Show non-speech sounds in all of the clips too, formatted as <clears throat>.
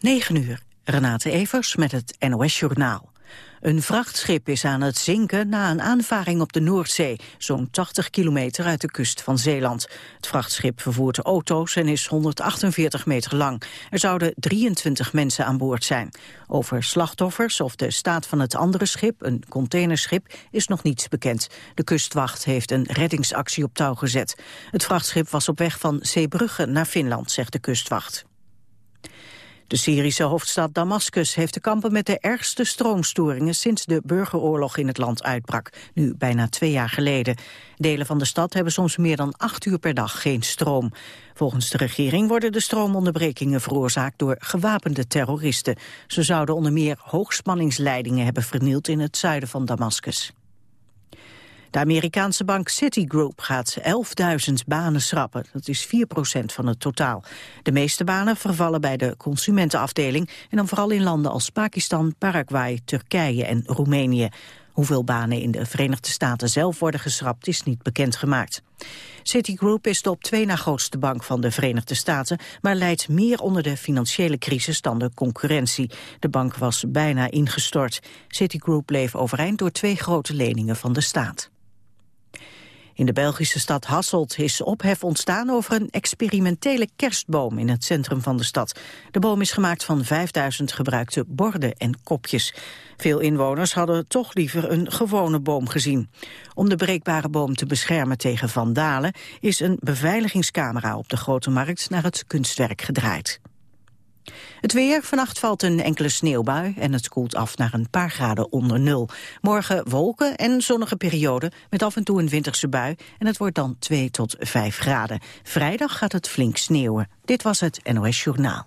9 uur. Renate Evers met het NOS Journaal. Een vrachtschip is aan het zinken na een aanvaring op de Noordzee, zo'n 80 kilometer uit de kust van Zeeland. Het vrachtschip vervoert auto's en is 148 meter lang. Er zouden 23 mensen aan boord zijn. Over slachtoffers of de staat van het andere schip, een containerschip, is nog niets bekend. De kustwacht heeft een reddingsactie op touw gezet. Het vrachtschip was op weg van Zeebrugge naar Finland, zegt de kustwacht. De Syrische hoofdstad Damascus heeft te kampen met de ergste stroomstoringen sinds de burgeroorlog in het land uitbrak, nu bijna twee jaar geleden. Delen van de stad hebben soms meer dan acht uur per dag geen stroom. Volgens de regering worden de stroomonderbrekingen veroorzaakt door gewapende terroristen. Ze zouden onder meer hoogspanningsleidingen hebben vernield in het zuiden van Damascus. De Amerikaanse bank Citigroup gaat 11.000 banen schrappen. Dat is 4% van het totaal. De meeste banen vervallen bij de consumentenafdeling... en dan vooral in landen als Pakistan, Paraguay, Turkije en Roemenië. Hoeveel banen in de Verenigde Staten zelf worden geschrapt is niet bekendgemaakt. Citigroup is de op twee na grootste bank van de Verenigde Staten, maar leidt meer onder de financiële crisis dan de concurrentie. De bank was bijna ingestort. Citigroup bleef overeind door twee grote leningen van de staat. In de Belgische stad Hasselt is ophef ontstaan over een experimentele kerstboom in het centrum van de stad. De boom is gemaakt van 5000 gebruikte borden en kopjes. Veel inwoners hadden toch liever een gewone boom gezien. Om de breekbare boom te beschermen tegen vandalen is een beveiligingscamera op de Grote Markt naar het kunstwerk gedraaid. Het weer, vannacht valt een enkele sneeuwbui en het koelt af naar een paar graden onder nul. Morgen wolken en zonnige periode met af en toe een winterse bui en het wordt dan 2 tot 5 graden. Vrijdag gaat het flink sneeuwen. Dit was het NOS Journaal.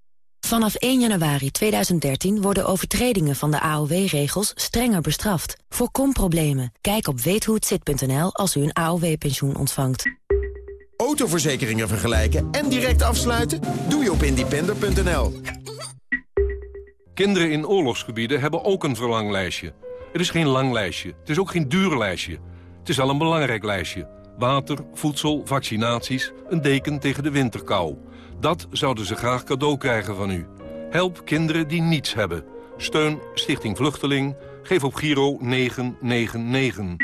Vanaf 1 januari 2013 worden overtredingen van de AOW-regels strenger bestraft. Voorkom problemen. Kijk op weethohetzit.nl als u een AOW-pensioen ontvangt. Autoverzekeringen vergelijken en direct afsluiten? Doe je op independer.nl. Kinderen in oorlogsgebieden hebben ook een verlanglijstje. Het is geen lang lijstje. Het is ook geen duur lijstje. Het is al een belangrijk lijstje. Water, voedsel, vaccinaties, een deken tegen de winterkou. Dat zouden ze graag cadeau krijgen van u. Help kinderen die niets hebben. Steun Stichting Vluchteling. Geef op Giro 999.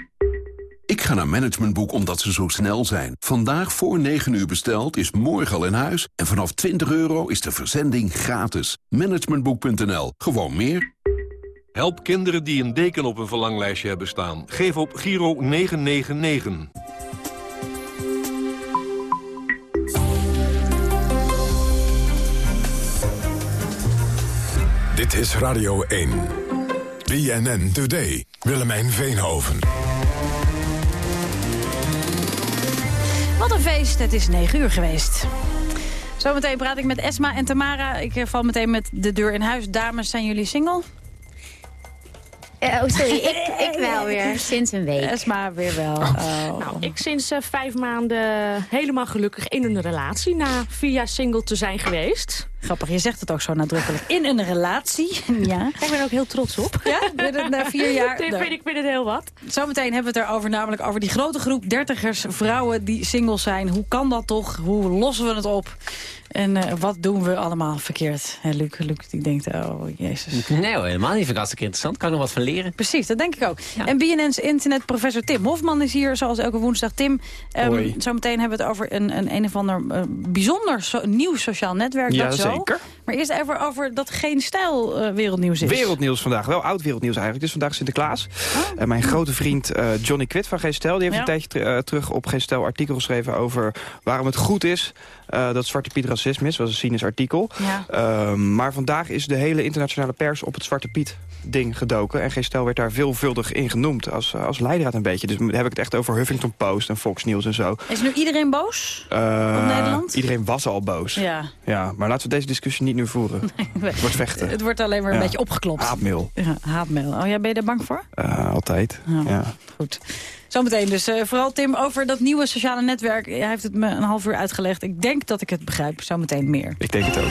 Ik ga naar Managementboek omdat ze zo snel zijn. Vandaag voor 9 uur besteld is morgen al in huis. En vanaf 20 euro is de verzending gratis. Managementboek.nl. Gewoon meer. Help kinderen die een deken op een verlanglijstje hebben staan. Geef op Giro 999. Dit is Radio 1. BNN Today. Willemijn Veenhoven. Wat een feest, het is 9 uur geweest. Zometeen praat ik met Esma en Tamara. Ik eh, val meteen met de deur in huis. Dames, zijn jullie single? oh, sorry, ik, <laughs> ik wel weer, sinds een week. Esma weer wel. Oh. Nou, ik sinds eh, vijf maanden helemaal gelukkig in een relatie... na vier jaar single te zijn geweest. Grappig, je zegt het ook zo nadrukkelijk. In een relatie, <laughs> ja. Ik ben er ook heel trots op. Ja, binnen na vier jaar. <laughs> Dit vind ik binnen heel wat. Zometeen hebben we het erover, namelijk over die grote groep dertigers, vrouwen die single zijn. Hoe kan dat toch? Hoe lossen we het op? En uh, wat doen we allemaal verkeerd? Hè, Luc, Luc die denkt, oh jezus. Nee hoor, helemaal niet. Vind ik hartstikke interessant. Kan ik nog wat van leren. Precies, dat denk ik ook. Ja. En BNN's internetprofessor Tim Hofman is hier, zoals elke woensdag. Tim, um, zometeen hebben we het over een, een, een of ander uh, bijzonder so nieuw sociaal netwerk. Ja, dat zo. zeker. Maar eerst even over dat geen stijl eh, wereldnieuws is. Wereldnieuws vandaag, wel oud wereldnieuws eigenlijk. Dus vandaag Sinterklaas. Oh. En mijn grote vriend eh, Johnny Quid van Geen Stijl... die heeft Ja. een tijdje ter- eh, terug op Geen Stijl artikel geschreven... over waarom het goed is eh, dat Zwarte Piet racisme is. Dat was een cynisch artikel. Ja. Ehm, maar vandaag is de hele internationale pers op het Zwarte Piet ding gedoken. En Geen Stijl werd daar veelvuldig in genoemd als, eh, als leidraad een beetje. Dus dan heb ik het echt over Huffington Post en Fox News en zo. Is nu iedereen boos? Eh, Op Nederland? Iedereen was al boos. Ja. Ja, maar laten we deze discussie niet nu voeren. <laughs> Het wordt vechten. Het wordt alleen maar een beetje opgeklopt. Haatmail. Ja, haatmail. Oh ja, ben je daar bang voor? Eh, altijd. Ja. Ja. Goed. Zometeen dus. eh, vooral Tim over dat nieuwe sociale netwerk. Hij heeft het me een half uur uitgelegd. Ik denk dat ik het begrijp. Zometeen meer. Ik denk het ook.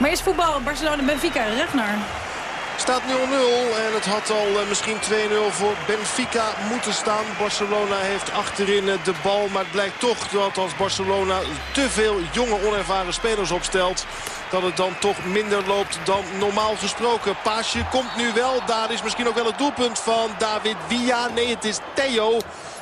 Maar eerst voetbal. Barcelona-Benfica. Ragnar. Staat 0-0 en het had al eh, misschien 2-0 voor Benfica moeten staan. Barcelona heeft achterin eh, de bal. Maar het blijkt toch dat als Barcelona te veel jonge onervaren spelers opstelt... dat het dan toch minder loopt dan normaal gesproken. Paasje komt nu wel. Daar is misschien ook wel het doelpunt van David Villa. Nee, het is Theo.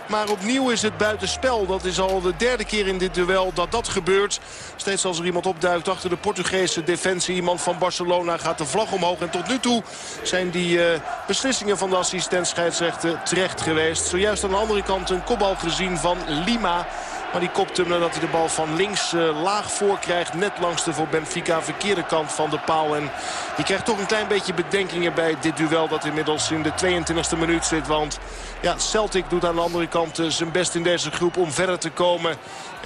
Maar opnieuw is het buitenspel. Dat is al de derde keer in dit duel dat dat gebeurt. Steeds als er iemand opduikt achter de Portugese defensie. Iemand van Barcelona gaat de vlag omhoog. En tot nu toe zijn die eh, beslissingen van de assistent scheidsrechter terecht geweest. Zojuist aan de andere kant een kopbal gezien van Lima. Maar die kopt hem nadat hij de bal van links eh, laag voorkrijgt. Net langs de voor Benfica verkeerde kant van de paal. En die krijgt toch een klein beetje bedenkingen bij dit duel. Dat inmiddels in de 22e minuut zit. Want ja, Celtic doet aan de andere kant eh, zijn best in deze groep om verder te komen.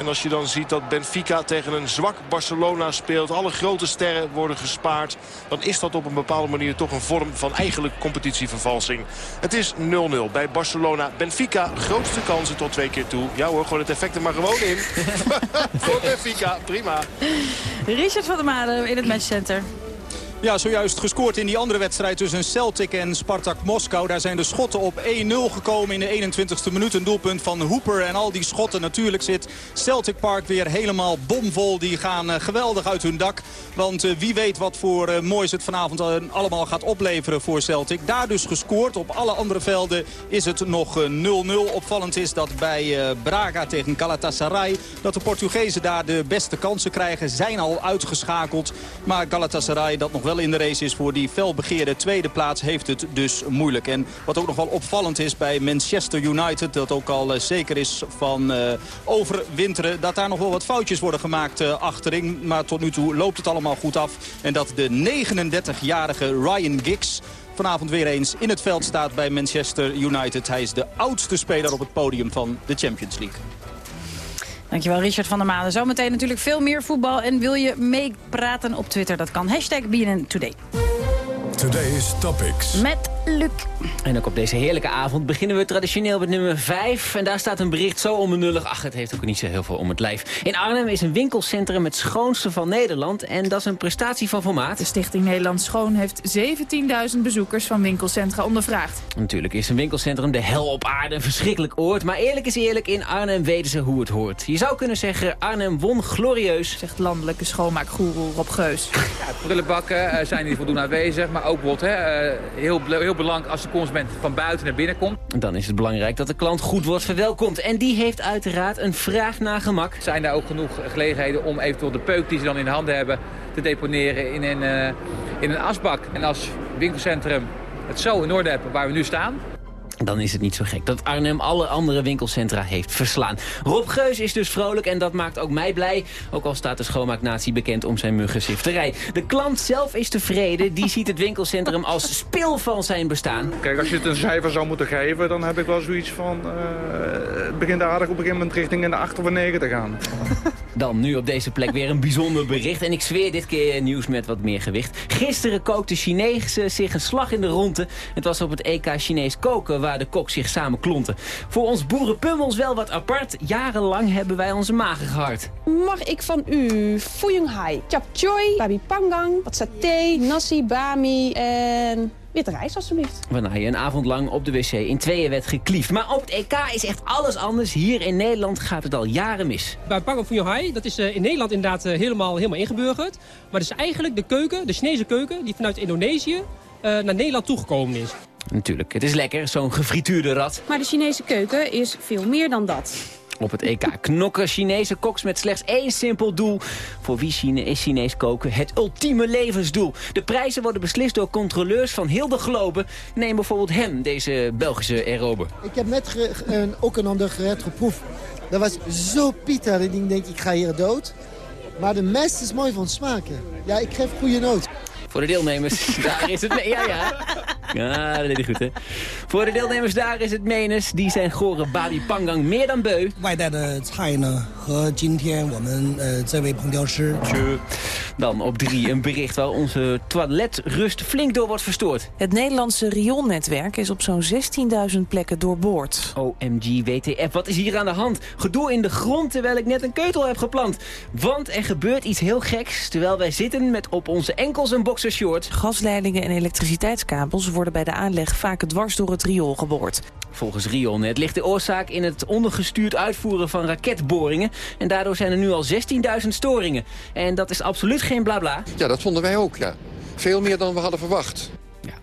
En als je dan ziet dat Benfica tegen een zwak Barcelona speelt. Alle grote sterren worden gespaard. Dan is dat op een bepaalde manier toch een vorm van eigenlijk competitievervalsing. Het is 0-0 bij Barcelona. Benfica, grootste kansen tot twee keer toe. Ja hoor, gewoon het effect er maar gewoon in. <laughs> Voor Benfica, prima. Richard van der Made in het matchcenter. Ja, zojuist gescoord in die andere wedstrijd tussen Celtic en Spartak Moskou. Daar zijn de schotten op 1-0 gekomen in de 21ste minuut. Een doelpunt van Hooper en al die schotten. Natuurlijk zit Celtic Park weer helemaal bomvol. Die gaan eh, geweldig uit hun dak. Want eh, wie weet wat voor eh, moois het vanavond allemaal gaat opleveren voor Celtic. Daar dus gescoord. Op alle andere velden is het nog eh, 0-0. Opvallend is dat bij Braga tegen Galatasaray... dat de Portugezen daar de beste kansen krijgen. Zijn al uitgeschakeld. Maar Galatasaray dat nog wel in de race is voor die felbegeerde tweede plaats... heeft het dus moeilijk. En wat ook nog wel opvallend is bij Manchester United... dat ook al eh, zeker is van eh, overwinteren... dat daar nog wel wat foutjes worden gemaakt eh, achterin. Maar tot nu toe loopt het allemaal goed af. En dat de 39-jarige Ryan Giggs vanavond weer eens in het veld staat bij Manchester United. Hij is de oudste speler op het podium van de Champions League. Dankjewel Richard van der Made. Zometeen natuurlijk veel meer voetbal. En wil je meepraten op Twitter? Dat kan. Hashtag BNN Today. Today's Topics. Met Luc. En ook op deze heerlijke avond beginnen we traditioneel met nummer 5. En daar staat een bericht zo onbenullig. Ach, het heeft ook niet zo heel veel om het lijf. In Arnhem is een winkelcentrum het schoonste van Nederland. En dat is een prestatie van formaat. De Stichting Nederland Schoon heeft 17.000 bezoekers van winkelcentra ondervraagd. Natuurlijk is een winkelcentrum de hel op aarde een verschrikkelijk oord. Maar eerlijk is eerlijk, in Arnhem weten ze hoe het hoort. Je zou kunnen zeggen, Arnhem won glorieus. Zegt landelijke schoonmaakgoeroe Rob Geus. Prullenbakken eh, zijn hier voldoende aanwezig, maar ook bijvoorbeeld hè, eh, heel, heel belangrijk als de consument van buiten naar binnen komt. Dan is het belangrijk dat de klant goed wordt verwelkomd. En die heeft uiteraard een vraag naar gemak. Zijn er ook genoeg gelegenheden om eventueel de peuk die ze dan in de handen hebben te deponeren in een, eh, in een asbak. En als winkelcentrum het zo in orde hebben waar we nu staan, Dan is het niet zo gek dat Arnhem alle andere winkelcentra heeft verslaan. Rob Geus is dus vrolijk en dat maakt ook mij blij. Ook al staat de schoonmaaknatie bekend om zijn muggensifterij. De klant zelf is tevreden. Die ziet het winkelcentrum als spil van zijn bestaan. Kijk, als je het een cijfer zou moeten geven, dan heb ik wel zoiets van... eh, het begint aardig op een gegeven moment richting in de 8 of een 9 te gaan. <laughs> Dan nu op deze plek weer een bijzonder bericht. En ik zweer dit keer nieuws met wat meer gewicht. Gisteren kookte Chinezen zich een slag in de ronde. Het was op het EK Chinees koken waar de kok zich samen klonten. Voor ons boerenpummels wel wat apart. Jarenlang hebben wij onze magen gehard. Mag ik van u Fuyung Hai, Chap Choy, Babi Pangang, wat saté, nasi, bami en witte rijst alstublieft. Waarna je een avond lang op de wc in tweeën werd gekliefd. Maar op het EK is echt alles anders. Hier in Nederland gaat het al jaren mis. Bij Pangang Hai, dat is eh, in Nederland inderdaad eh, helemaal, helemaal ingeburgerd. Maar het is eigenlijk de keuken, de Chinese keuken, die vanuit Indonesië eh, naar Nederland toegekomen is. Natuurlijk, het is lekker, zo'n gefrituurde rat. Maar de Chinese keuken is veel meer dan dat. Op het EK knokken Chinese koks met slechts één simpel doel. Voor wie Chine is Chinees koken het ultieme levensdoel. De prijzen worden beslist door controleurs van heel de globe. Neem bijvoorbeeld hem, deze Belgische aerobe. Ik heb net een, ook een ander gerecht geproefd. Dat was zo pita dat ik denk, ik ga hier dood. Maar de mest is mooi van smaken. Ja, ik geef goede noot. Voor de deelnemers, <laughs> daar is het... Ja, ja. Ja, dat deed goed, hè. Voor de deelnemers daar is het menes. Die zijn gore Babi Pangang meer dan beu. Dan op drie een bericht waar onze toiletrust flink door wordt verstoord. Het Nederlandse rioolnetwerk is op zo'n 16.000 plekken doorboord. OMG, WTF, wat is hier aan de hand? Gedoe in de grond terwijl ik net een keutel heb geplant. Want er gebeurt iets heel geks terwijl wij zitten met op onze enkels een box boxershort. Gasleidingen en elektriciteitskabels worden bij de aanleg vaak dwars door het riool geboord. Volgens Rionnet ligt de oorzaak in het ondergestuurd uitvoeren van raketboringen. En daardoor zijn er nu al 16.000 storingen. En dat is absoluut geen blabla. Ja, dat vonden wij ook, ja. Veel meer dan we hadden verwacht.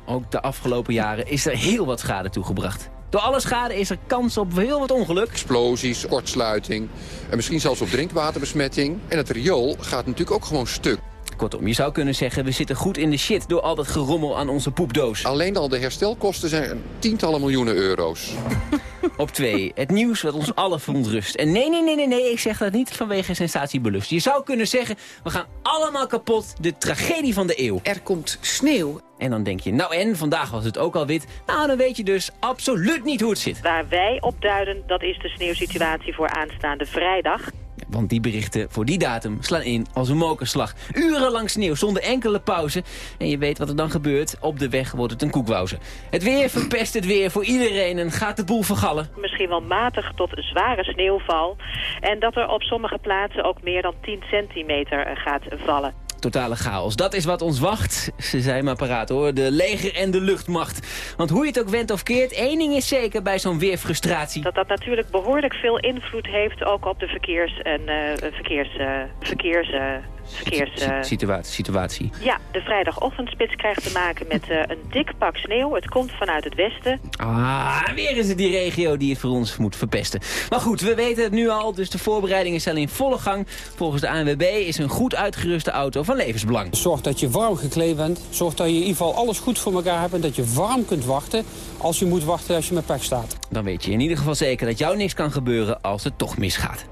Ook de afgelopen jaren is er heel wat schade toegebracht. Door alle schade is er kans op heel wat ongeluk. Explosies, kortsluiting en misschien zelfs op drinkwaterbesmetting. En het riool gaat natuurlijk ook gewoon stuk. Kortom, je zou kunnen zeggen, we zitten goed in de shit door al dat gerommel aan onze poepdoos. Alleen al de herstelkosten zijn tientallen miljoenen euro's. <laughs> Op twee, het nieuws wat ons allen verontrust. En nee, nee, nee, nee, nee, ik zeg dat niet vanwege sensatiebelust. Je zou kunnen zeggen, we gaan allemaal kapot, de tragedie van de eeuw. Er komt sneeuw. En dan denk je, nou en, vandaag was het ook al wit. Nou, dan weet je dus absoluut niet hoe het zit. Waar wij op duiden, dat is de sneeuwsituatie voor aanstaande vrijdag. Want die berichten voor die datum slaan in als een mokerslag. Urenlang sneeuw zonder enkele pauze. En je weet wat er dan gebeurt. Op de weg wordt het een koekwauze. Het weer verpest het weer voor iedereen en gaat de boel vergallen. Misschien wel matig tot zware sneeuwval. En dat er op sommige plaatsen ook meer dan 10 centimeter eh, gaat vallen. Totale chaos. Dat is wat ons wacht. Ze zijn maar paraat hoor. De leger en de luchtmacht. Want hoe je het ook went of keert, één ding is zeker bij zo'n weerfrustratie. Dat dat natuurlijk behoorlijk veel invloed heeft ook op de verkeers- en eh, verkeers... eh, verkeers eh, verkeers eh, Situatie, situatie. ja, de vrijdagochtendspits krijgt te maken met eh, een dik pak sneeuw. Het komt vanuit het westen. Ah, weer is het die regio die het voor ons moet verpesten. Maar goed, we weten het nu al, dus de voorbereidingen zijn in volle gang. Volgens de ANWB is een goed uitgeruste auto van levensbelang. Zorg dat je warm gekleed bent. Zorg dat je in ieder geval alles goed voor elkaar hebt... en dat je warm kunt wachten als je moet wachten als je met pech staat. Dan weet je in ieder geval zeker dat jou niks kan gebeuren als het toch misgaat.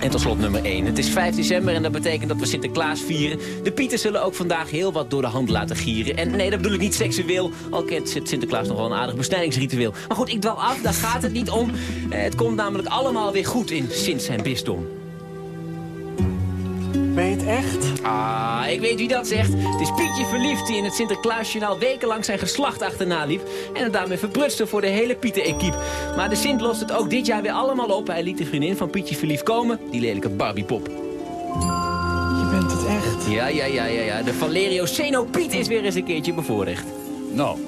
En tot slot nummer 1. Het is 5 december en dat betekent dat we Sinterklaas vieren. De Pieten zullen ook vandaag heel wat door de hand laten gieren. En nee, dat bedoel ik niet seksueel. Al kent Sinterklaas nog wel een aardig besnijdingsritueel. Maar goed, ik dwal af, daar gaat het niet om. Eh, Het komt namelijk allemaal weer goed in Sint zijn bisdom. Ben je het echt? Ah, ik weet wie dat zegt. Het is Pietje Verliefd die in het Sinterklaasjournaal wekenlang zijn geslacht achterna liep. En het daarmee verprutste voor de hele Pieten-equipe. Maar de Sint lost het ook dit jaar weer allemaal op. Hij liet de vriendin van Pietje Verliefd komen, die lelijke Barbiepop. Je bent het echt. Ja, ja, ja, ja, ja. De Valerio Seno Piet is weer eens een keertje bevoorrecht. Nou,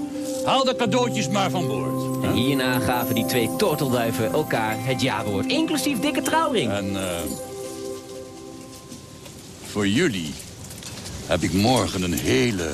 haal de cadeautjes maar van boord. En hierna gaven die twee tortelduiven elkaar het ja-woord. Inclusief dikke trouwring. En eh, voor jullie heb ik morgen een hele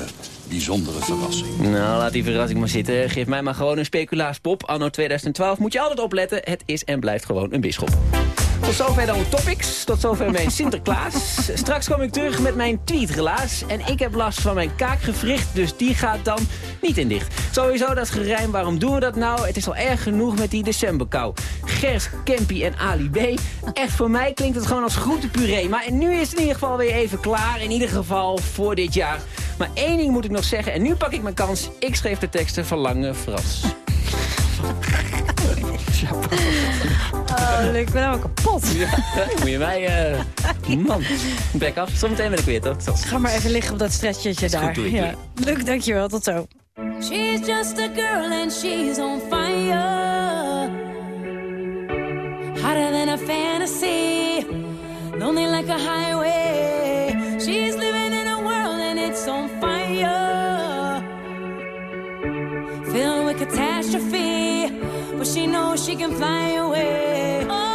bijzondere verrassing. Nou, laat die verrassing maar zitten. Geef mij maar gewoon een speculaaspop. Anno 2012 moet je altijd opletten. Het is en blijft gewoon een bisschop. Tot zover dan topics. Tot zover mijn Sinterklaas. Straks kom ik terug met mijn tweetrelaas. En ik heb last van mijn kaakgewricht, dus die gaat dan niet in dicht. Sowieso dat gerijm, waarom doen we dat nou? Het is al erg genoeg met die decemberkou. Gers, Campy en Ali B. Echt voor mij klinkt het gewoon als groentepuree. Maar nu is het in ieder geval weer even klaar. In ieder geval voor dit jaar. Maar één ding moet ik nog zeggen. En nu pak ik mijn kans. Ik schreef de teksten van Lange Frans. Oh, ik ben helemaal kapot. Ja, moet je mij... eh man, back af. Zometeen ben ik weer, toch? Tot. Ga maar even liggen op dat stretchetje daar. doe ik, ja. Luc, dankjewel. Tot zo. She's just a girl and she's on fire. Hotter than a fantasy. Lonely like a highway. She knows she can fly away. Oh,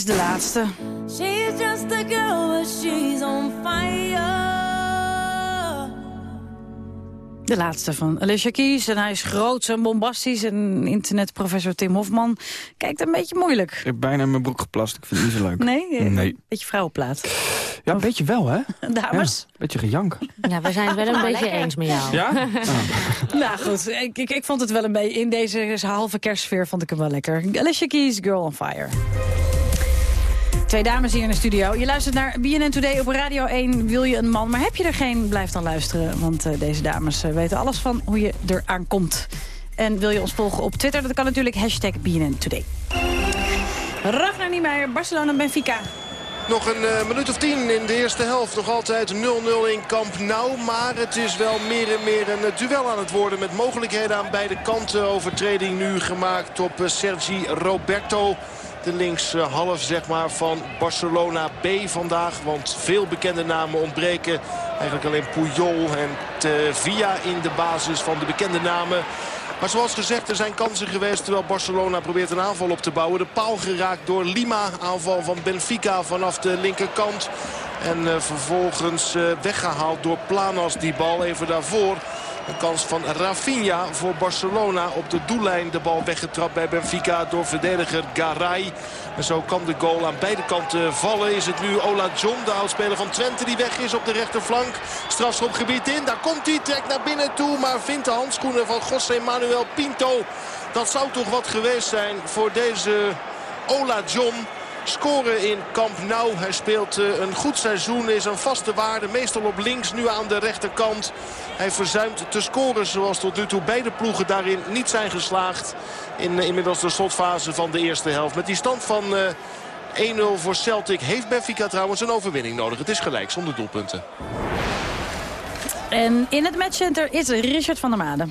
is de laatste. She's just a girl, but she's on fire. De laatste van Alicia Keys. En hij is groot en bombastisch. En internetprofessor Tim Hofman kijkt een beetje moeilijk. Ik heb bijna in mijn broek geplast. Ik vind het niet zo leuk. Nee? Nee. Beetje vrouwenplaat. Ja, een beetje wel, hè? <laughs> Dames? Ja, beetje gejank. Ja, we zijn het wel een beetje eens met jou. Ja? <laughs> Nou goed, ik, ik, ik vond het wel een beetje... In deze halve kerstsfeer vond ik hem wel lekker. Alicia Keys, Girl on Fire. Twee dames hier in de studio. Je luistert naar BNN Today op Radio 1. Wil je een man, maar heb je er geen? Blijf dan luisteren, want eh, deze dames eh, weten alles van hoe je eraan komt. En wil je ons volgen op Twitter? Dat kan natuurlijk hashtag BNN Today. Ragnar Niemeyer, Barcelona, Benfica. Nog een eh, minuut of tien in de eerste helft. Nog altijd 0-0 in Camp Nou. Maar het is wel meer en meer een duel aan het worden. Met mogelijkheden aan beide kanten. Overtreding nu gemaakt op Sergi Roberto. De linkshalf zeg maar, van Barcelona B vandaag. Want veel bekende namen ontbreken. Eigenlijk alleen Puyol en Via in de basis van de bekende namen. Maar zoals gezegd, er zijn kansen geweest terwijl Barcelona probeert een aanval op te bouwen. De paal geraakt door Lima. Aanval van Benfica vanaf de linkerkant. En uh, vervolgens uh, weggehaald door Planas die bal even daarvoor. Een kans van Rafinha voor Barcelona op de doellijn. De bal weggetrapt bij Benfica door verdediger Garay. En zo kan de goal aan beide kanten vallen. Is het nu Ola John, de oudspeler van Twente, die weg is op de rechterflank. Strafschopgebied in, daar komt hij, trekt naar binnen toe. Maar vindt de handschoenen van José Manuel Pinto. Dat zou toch wat geweest zijn voor deze Ola John. Scoren in Camp Nou. Hij speelt uh, een goed seizoen, is een vaste waarde. Meestal op links, nu aan de rechterkant. Hij verzuimt te scoren zoals tot nu toe beide ploegen daarin niet zijn geslaagd. In uh, inmiddels de slotfase van de eerste helft. Met die stand van uh, 1-0 voor Celtic heeft Benfica trouwens een overwinning nodig. Het is gelijk, zonder doelpunten. En in het matchcenter is Richard van der Made.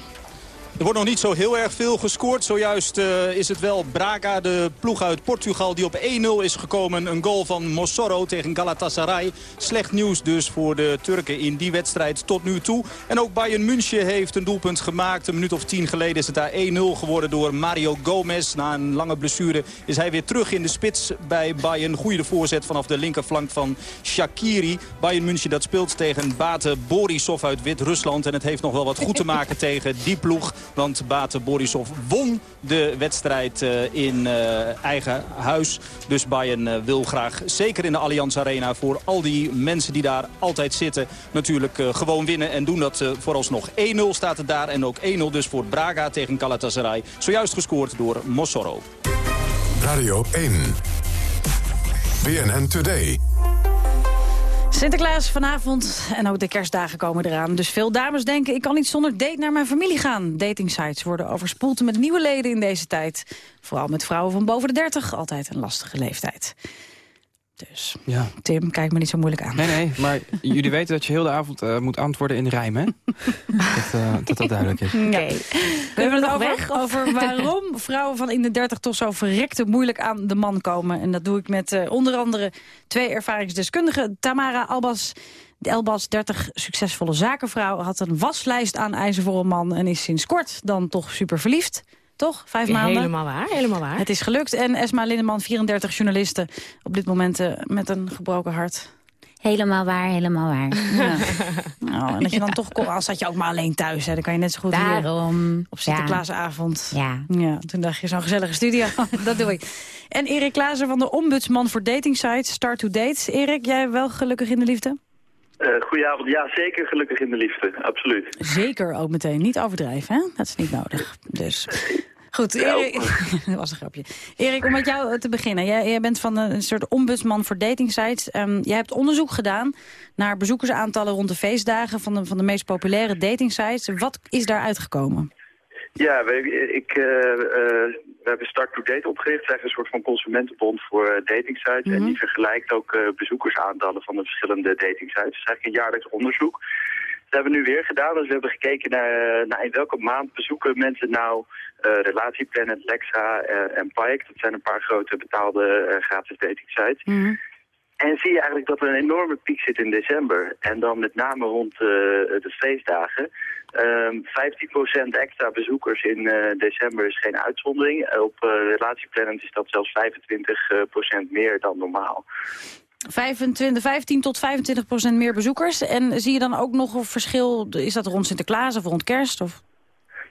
Er wordt nog niet zo heel erg veel gescoord. Zojuist uh, is het wel Braga, de ploeg uit Portugal, die op 1-0 is gekomen. Een goal van Mossoro tegen Galatasaray. Slecht nieuws dus voor de Turken in die wedstrijd tot nu toe. En ook Bayern München heeft een doelpunt gemaakt. Een minuut of tien geleden is het daar 1-0 geworden door Mario Gomez. Na een lange blessure is hij weer terug in de spits bij Bayern. Goede voorzet vanaf de linkerflank van Shakiri. Bayern München dat speelt tegen Bate Borisov uit Wit-Rusland. En het heeft nog wel wat goed te maken <laughs> tegen die ploeg. Want Bate Borisov won de wedstrijd uh, in uh, eigen huis. Dus Bayern uh, wil graag, zeker in de Allianz Arena... voor al die mensen die daar altijd zitten, natuurlijk gewoon winnen. En doen dat vooralsnog 1-0 staat het daar. En ook 1-0 dus voor Braga tegen Galatasaray. Zojuist gescoord door Mossoro. Radio 1. BNN Today. Sinterklaas vanavond en ook de kerstdagen komen eraan. Dus veel dames denken, ik kan niet zonder date naar mijn familie gaan. Datingsites worden overspoeld met nieuwe leden in deze tijd. Vooral met vrouwen van boven de 30, altijd een lastige leeftijd. Dus, ja. Tim, kijk me niet zo moeilijk aan. Nee, nee, maar jullie weten dat je heel de avond uh, moet antwoorden in rijm, hè? dat, uh, dat dat duidelijk is. Oké. Okay. We hebben het over, weg? over waarom vrouwen van in de 30 toch zo verrekte moeilijk aan de man komen. En dat doe ik met uh, onder andere twee ervaringsdeskundigen. Tamara Albas, de Elbas, 30 succesvolle zakenvrouw, had een waslijst aan eisen voor een man en is sinds kort dan toch super verliefd. Toch? Vijf ja, maanden? Helemaal waar, helemaal waar. Het is gelukt. En Esma Lindeman, 34 journalisten, op dit moment uh, met een gebroken hart. Helemaal waar, helemaal waar. <laughs> Ja. nou, en dat je dan toch, als zat je ook maar alleen thuis, hè, dan kan je net zo goed Daarom, hier op Sinterklaasavond. Ja. ja. Toen dacht je, zo'n gezellige studio, <laughs> dat doe ik. En Erik Klazer van de ombudsman voor datingsites, Start to Dates. Erik, jij wel gelukkig in de liefde? Uh, goedenavond. Ja, zeker gelukkig in de liefde. Absoluut. Zeker ook meteen. Niet overdrijven, hè? Dat is niet nodig. Dus... Goed, Erik, <laughs> dat was een grapje. Erik, om met jou te beginnen. Jij, jij bent van een soort ombudsman voor datingsites. Um, jij hebt onderzoek gedaan naar bezoekersaantallen rond de feestdagen... van de, van de meest populaire datingsites. Wat is daar uitgekomen? Ja, ik, uh, we hebben Start to Date opgericht. Zij is een soort van consumentenbond voor uh, datingsites. Mm -hmm. En die vergelijkt ook bezoekersaantallen van de verschillende datingsites. Het is eigenlijk een jaarlijks onderzoek. Dat hebben we nu weer gedaan. Dus we hebben gekeken naar, naar in welke maand bezoeken mensen nou uh, Relatieplanet, Lexa uh, en Pike. Dat zijn een paar grote betaalde uh, gratis dating sites. Mm -hmm. En zie je eigenlijk dat er een enorme piek zit in december. En dan met name rond uh, de feestdagen. Um, 15% extra bezoekers in uh, december is geen uitzondering. Op uh, is dat zelfs 25% meer dan normaal. 25, 15 tot 25 procent meer bezoekers. En zie je dan ook nog een verschil? Is dat rond Sinterklaas of rond kerst? Of?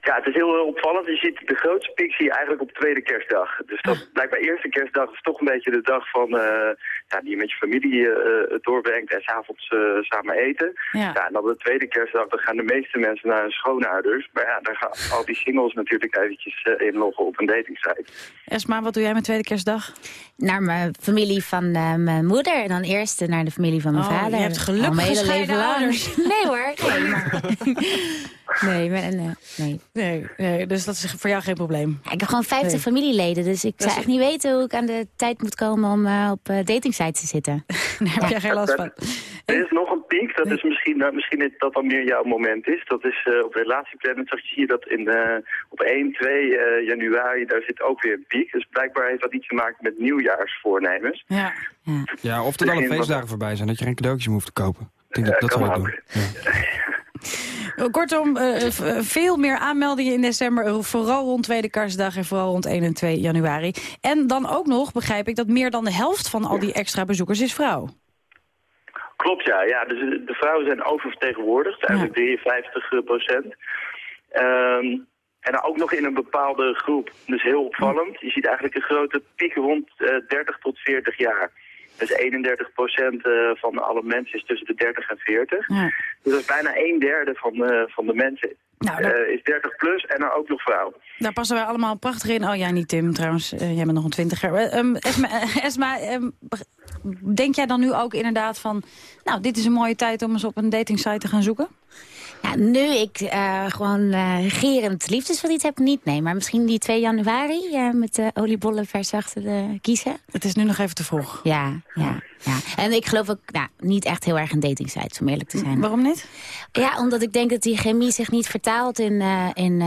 Ja, het is heel, heel opvallend. Je ziet de grootste piek zie je eigenlijk op tweede kerstdag. Dus dat blijkbaar eerste kerstdag is toch een beetje de dag van, uh, ja, die je met je familie uh, doorbrengt en s'avonds uh, samen eten. Ja. ja. en dan de tweede kerstdag, dan gaan de meeste mensen naar hun schoonouders. Maar ja, daar gaan al die singles natuurlijk eventjes inloggen op een datingsite. Esma, wat doe jij met tweede kerstdag? Naar mijn familie van mijn moeder en dan eerst naar de familie van mijn oh, vader. je hebt gelukkig mijn hele leven lang. Nee hoor, <laughs> nee, maar... <laughs> Nee, maar, nee, nee. Nee, nee, dus dat is voor jou geen probleem. Ja, ik heb gewoon 50 nee. familieleden, dus ik zou echt niet weten hoe ik aan de tijd moet komen om uh, op uh, datingsites te zitten. <laughs> Daar heb jij geen last van. Er is nog een piek, dat is misschien, nou, misschien dat dat dan meer jouw moment is. Dat is uh, op relatieplannen, zag je dat in, op 1, 2 januari, daar zit ook weer een piek. Dus blijkbaar heeft dat iets te maken met nieuwjaarsvoornemens. Ja, ja. ja of er alle feestdagen voorbij zijn, dat je geen cadeautjes hoeft te kopen. Ik denk dat dat zou doen. <laughs> <laughs> Kortom, uh, veel meer aanmeldingen in december. Vooral rond tweede kerstdag en vooral rond 1 en 2 januari. En dan ook nog, begrijp ik, dat meer dan de helft van al die extra bezoekers is vrouw. Klopt, ja. ja dus de vrouwen zijn oververtegenwoordigd, eigenlijk ja. 53 procent. Um, en dan ook nog in een bepaalde groep. Dus heel opvallend. Je ziet eigenlijk een grote piek rond uh, 30 tot 40 jaar. Dus 31 procent uh, van alle mensen is tussen de 30 en 40. Ja. Dus dat is bijna een derde van, uh, van de mensen nou, dat... uh, is 30 plus en dan ook nog vrouw. Daar passen wij allemaal prachtig in. Oh ja, niet Tim trouwens. jij bent nog een twintiger. Um, Esma, Esma um, denk jij dan nu ook inderdaad van... nou, dit is een mooie tijd om eens op een datingsite te gaan zoeken? Ja, nu ik uh, gewoon uh, regerend liefdesverdriet heb, niet. Nee, maar misschien die 2 januari uh, met de oliebollen vers achter de kiezen. Het is nu nog even te vroeg. Ja, ja, ja. En ik geloof ook nou, niet echt heel erg in datingsites, om eerlijk te zijn. Waarom niet? Ja, omdat ik denk dat die chemie zich niet vertaalt in, in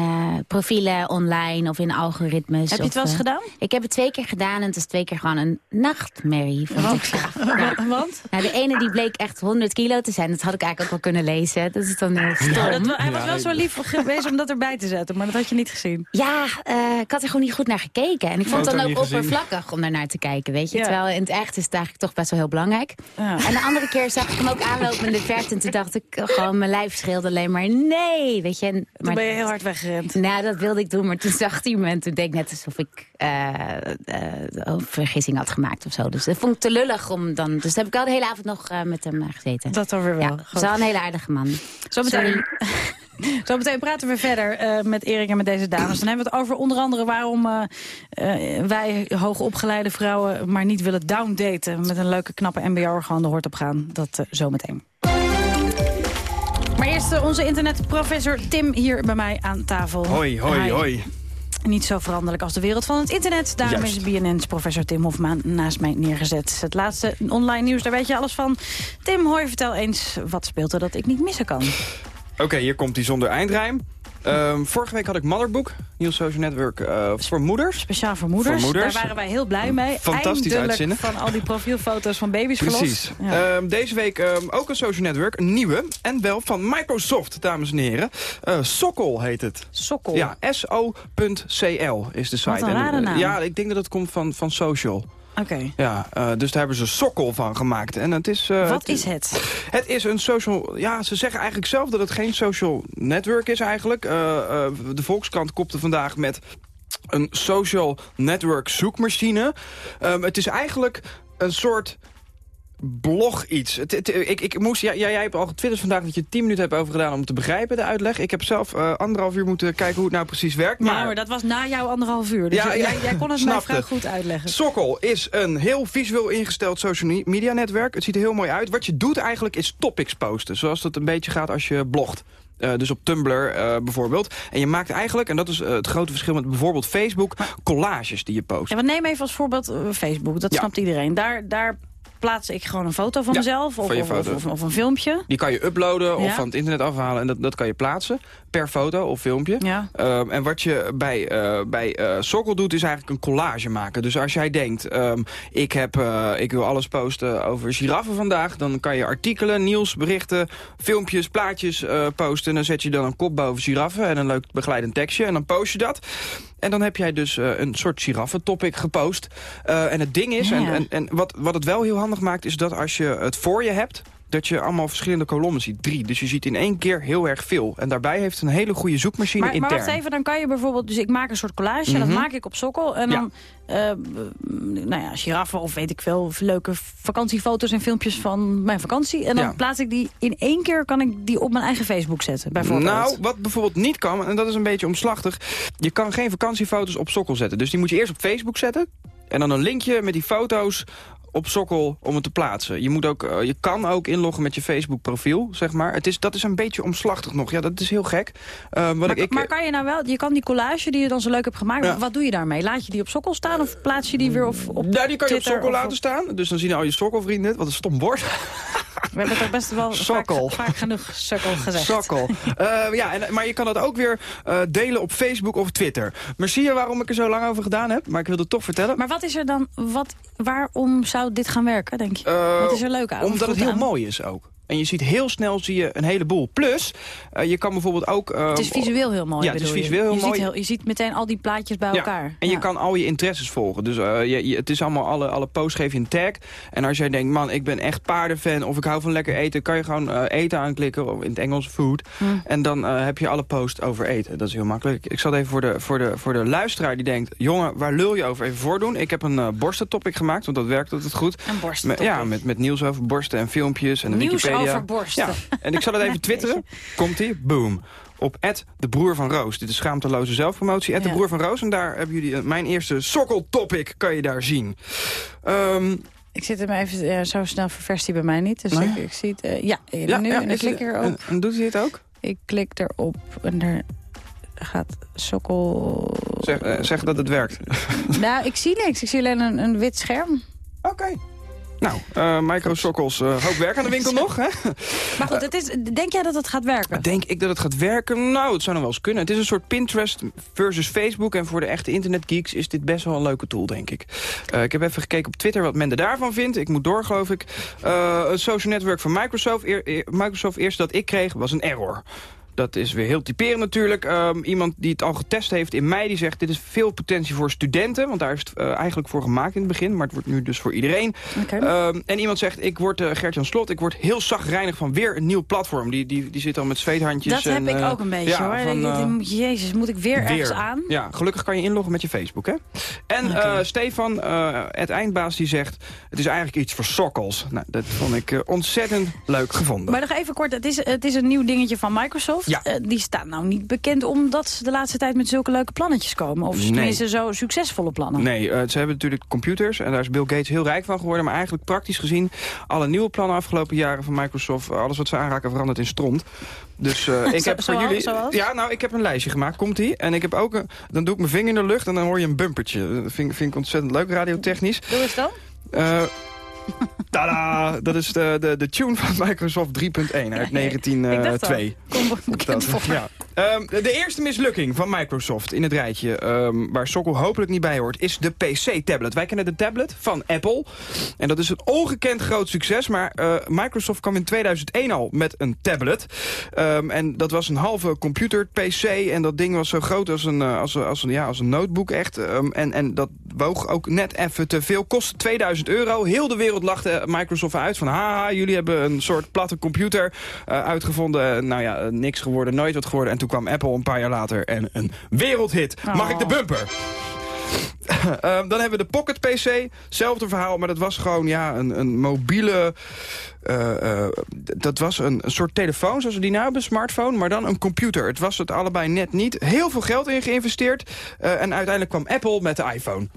profielen online of in algoritmes. Heb je het wel eens gedaan? Ik heb het twee keer gedaan en het is twee keer gewoon een nachtmerrie. Want? Ja. <laughs> Want? Nou, de ene die bleek echt 100 kilo te zijn. Dat had ik eigenlijk ook wel kunnen lezen. Dat is dan heel ja, dat, hij was wel zo lief geweest om dat erbij te zetten, maar dat had je niet gezien. Ja, uh, ik had er gewoon niet goed naar gekeken. En ik vond het dan ook oppervlakkig om daarnaar te kijken, weet je. Ja. Terwijl in het echt is het eigenlijk toch best wel heel belangrijk. Ja. En de andere keer zag ik hem ook aanlopen in de verte en toen dacht ik gewoon, mijn lijf scheelde alleen maar nee, weet je. En, toen maar, ben je heel hard weggerend. Nou, dat wilde ik doen, maar toen zag hij me en toen deed ik net alsof ik uh, uh, een vergissing had gemaakt of zo. Dus dat vond ik te lullig om dan... Dus heb ik al de hele avond nog met hem gezeten. Dat dan weer wel. Ja, was wel een hele aardige man. Zometeen... Zometeen praten we verder uh, met Erik en met deze dames. Dan hebben we het over onder andere waarom uh, uh, wij hoogopgeleide vrouwen... maar niet willen downdaten met een leuke knappe mbo'er gewoon de hoort op gaan. Dat zometeen. Maar eerst onze internetprofessor Tim hier bij mij aan tafel. Hoi, hoi, Hi. hoi. Niet zo veranderlijk als de wereld van het internet. Daarom Juist. is BNN's professor Tim Hofman naast mij neergezet. Het laatste online nieuws, daar weet je alles van. Tim, je vertel eens, wat speelt er dat ik niet missen kan? Oké, okay, hier komt hij zonder eindrijm. Um, vorige week had ik Motherbook, Nieuw Social Network uh, voor moeders. Speciaal voor moeders. voor moeders. Daar waren wij heel blij mee. Fantastisch Eindelijk uitzinnen. van al die profielfoto's van baby's Precies. verlost. Ja. Um, deze week um, ook een social network, een nieuwe. En wel van Microsoft, dames en heren. Uh, Sokkel heet het. Sokkel? Ja, so.cl is de site. Wat een rare en, uh, naam. Ja, ik denk dat het komt van, van social. Oké. Okay. Ja, uh, dus daar hebben ze sokkel van gemaakt. En het is, uh, Wat het, is het? Het is een social... Ja, ze zeggen eigenlijk zelf dat het geen social network is eigenlijk. Uh, de Volkskrant kopte vandaag met een social network zoekmachine. Um, het is eigenlijk een soort blog iets. Het, het, ik, ik moest, ja, jij hebt al getwitterd vandaag dat je 10 minuten hebt over gedaan om te begrijpen, de uitleg. Ik heb zelf uh, anderhalf uur moeten kijken hoe het nou precies werkt. Maar, ja, maar dat was na jouw anderhalf uur. Dus ja, jij, kon het <laughs> mij vrij goed uitleggen. Sokkel is een heel visueel ingesteld social media netwerk. Het ziet er heel mooi uit. Wat je doet eigenlijk is topics posten. Zoals dat een beetje gaat als je blogt. Uh, dus op Tumblr uh, bijvoorbeeld. En je maakt eigenlijk, en dat is uh, het grote verschil met bijvoorbeeld Facebook... collages die je post. Ja, maar neem even als voorbeeld Facebook, dat ja. snapt iedereen. Daar, daar plaats ik gewoon een foto van Ja, mezelf of, van of, of, een filmpje. Die kan je uploaden of Ja. van het internet afhalen en dat, dat kan je plaatsen per foto of filmpje. Ja. Ehm, en wat je bij, eh bij eh Sokkel doet is eigenlijk een collage maken. Dus als jij denkt, ehm, ik, heb, eh, ik wil alles posten over giraffen vandaag... dan kan je artikelen, nieuwsberichten, filmpjes, plaatjes posten. En dan zet je dan een kop boven giraffen en een leuk begeleidend tekstje. En dan post je dat. En dan heb jij dus eh, een soort giraffentopic gepost. Eh, en het ding is, en, en, en wat, wat het wel heel handig maakt... is dat als je het voor je hebt dat je allemaal verschillende kolommen ziet. Drie. Dus je ziet in één keer heel erg veel. En daarbij heeft een hele goede zoekmachine Maar, maar intern. wacht even, dan kan je bijvoorbeeld... Dus ik maak een soort collage, dat Mhm. maak ik op sokkel. En dan, eh, nou ja, giraffen of weet ik veel... leuke vakantiefoto's en filmpjes van mijn vakantie. En dan Ja. plaats ik die in één keer... kan ik die op mijn eigen Facebook zetten, bijvoorbeeld. Nou, wat bijvoorbeeld niet kan, en dat is een beetje omslachtig... je kan geen vakantiefoto's op Sokkel zetten. Dus die moet je eerst op Facebook zetten. En dan een linkje met die foto's op Sokkel om het te plaatsen. Je, moet ook, eh, je kan ook inloggen met je Facebook profiel, zeg maar. Het is, dat is een beetje omslachtig nog. Ja, dat is heel gek. Eh, wat maar, ik, ik, maar kan je nou wel, je kan die collage die je dan zo leuk hebt gemaakt, Ja. wat doe je daarmee? Laat je die op sokkel staan of plaats je die weer op, op nou, die kan je op Sokkel laten op- staan. Dus dan zien al je Sokkelvrienden het. Wat een stom woord. <laughs> We hebben toch best wel Sokkel. Vaak, vaak genoeg sokkel gezegd. Sokkel. Eh, ja, en, maar je kan dat ook weer eh, delen op Facebook of Twitter. Maar zie je waarom ik er zo lang over gedaan heb? Maar ik wil het toch vertellen. Maar wat is er dan, wat, waarom zou dit gaan werken, denk je? Eh, wat is er leuk aan? Omdat het heel aan? mooi is ook. En je ziet heel snel zie je een heleboel. Plus, eh, je kan bijvoorbeeld ook... eh, Het is visueel heel mooi, Ja, het is visueel heel je mooi. Ziet heel, je ziet meteen al die plaatjes bij Ja, elkaar. En je kan al je interesses volgen. Dus eh, je, je- het is allemaal, alle, alle posts geef je een tag. En als jij denkt, man, ik ben echt paardenfan... of ik hou van lekker eten, kan je gewoon eten aanklikken. Of in het Engels food. Hm. En dan heb je alle posts over eten. Dat is heel makkelijk. Ik zal even voor de, voor, de, voor de luisteraar die denkt... jongen, waar lul je over? Even voordoen. Ik heb een borstentopic gemaakt, want dat werkt altijd goed. Een Met, borstentopic. ja, met, met nieuws over borsten en filmpjes en de Nieuws Wikipedia. Borsten. Ja, en ik zal het <laughs> even twitteren. Komt-ie? Boom. Op de broer van Roos. Dit is schaamteloze zelfpromotie. de Ja. broer van Roos. En daar hebben jullie eh, mijn eerste sokkeltopic. Kan je daar zien. Ehm, Ik zit hem even, ja, zo snel ververst hij bij mij niet. Dus ik, ik zie het, eh, ja, nu, en ik klik erop. En, en doet hij het ook? Ik klik erop en er gaat sokkel... Zeg, eh, zeg dat het werkt. nou, ik zie niks. Ik zie alleen een, een wit scherm. Oké. Nou, eh microsokkels, eh hoop werk aan de winkel <laughs> nog, hè? Maar goed, het is, denk jij dat het gaat werken? Denk ik dat het gaat werken? Nou, het zou nog wel eens kunnen. Het is een soort Pinterest versus Facebook. En voor de echte internetgeeks is dit best wel een leuke tool, denk ik. Eh, ik heb even gekeken op Twitter wat men er daarvan vindt. Ik moet door, geloof ik. Eh een social network van Microsoft. Microsoft eerste dat ik kreeg was een error. Dat is weer heel typerend natuurlijk. Ehm, iemand die het al getest heeft in mei, die zegt... dit is veel potentie voor studenten. Want daar is het eh, eigenlijk voor gemaakt in het begin. Maar het wordt nu dus voor iedereen. Ehm, en iemand zegt, ik word, eh Gert-Jan Slot... ik word heel zagrijnig van weer een nieuw platform. Die, die, die zit al met zweethandjes. Dat en, heb ik eh, ook een beetje ja, hoor. van, Jezus, moet ik weer, ergens aan? ja, gelukkig kan je inloggen met je Facebook, hè? En Stefan, het eindbaas, die zegt... het is eigenlijk iets voor sokkels. Nou, dat vond ik ontzettend leuk gevonden. Maar nog even kort, het is, het is een nieuw dingetje van Microsoft. Ja. Eh, die staat nou niet bekend omdat ze de laatste tijd met zulke leuke plannetjes komen. Of Nee. tenminste zo succesvolle plannen. Nee, eh, ze hebben natuurlijk computers en daar is Bill Gates heel rijk van geworden. Maar eigenlijk praktisch gezien, alle nieuwe plannen afgelopen jaren van Microsoft... alles wat ze aanraken verandert in stront. Dus eh, <laughs> ik heb voor jullie... zoals? Ja, nou, ik heb een lijstje gemaakt. Komt-ie? En ik heb ook een... Dan doe ik mijn vinger in de lucht en dan hoor je een bumpertje. Dat vind, ik- vind ik ontzettend leuk, radiotechnisch. Doe eens dan. Eh tada! Dat is de, de, de tune van Microsoft 3.1 uit 1902. Kom bekend <laughs> Dat- voor. ja. Ehm, de, eerste mislukking van Microsoft in het rijtje, ehm, waar Sokkel hopelijk niet bij hoort, is de PC-tablet. Wij kennen de tablet van Apple. En dat is een ongekend groot succes, maar eh, Microsoft kwam in 2001 al met een tablet. Ehm, en dat was een halve computer PC en dat ding was zo groot als een, eh, als, een- als een, ja, als een notebook echt. En, en dat woog ook net even te veel, kostte 2000 euro. Heel de wereld lachte Microsoft uit van haha, jullie hebben een soort platte computer eh, uitgevonden. Nou ja, niks geworden, nooit wat geworden. En toen kwam Apple een paar jaar later en een wereldhit. Mag ik de Oh. bumper? <laughs> Ehm, dan hebben we de Pocket PC. Hetzelfde verhaal, maar dat was gewoon ja, een, een mobiele... eh, eh, dat was een, een soort telefoon zoals we die nu hebben, smartphone, maar dan een computer. Het was het allebei net niet. Heel veel geld in geïnvesteerd. en uiteindelijk kwam Apple met de iPhone.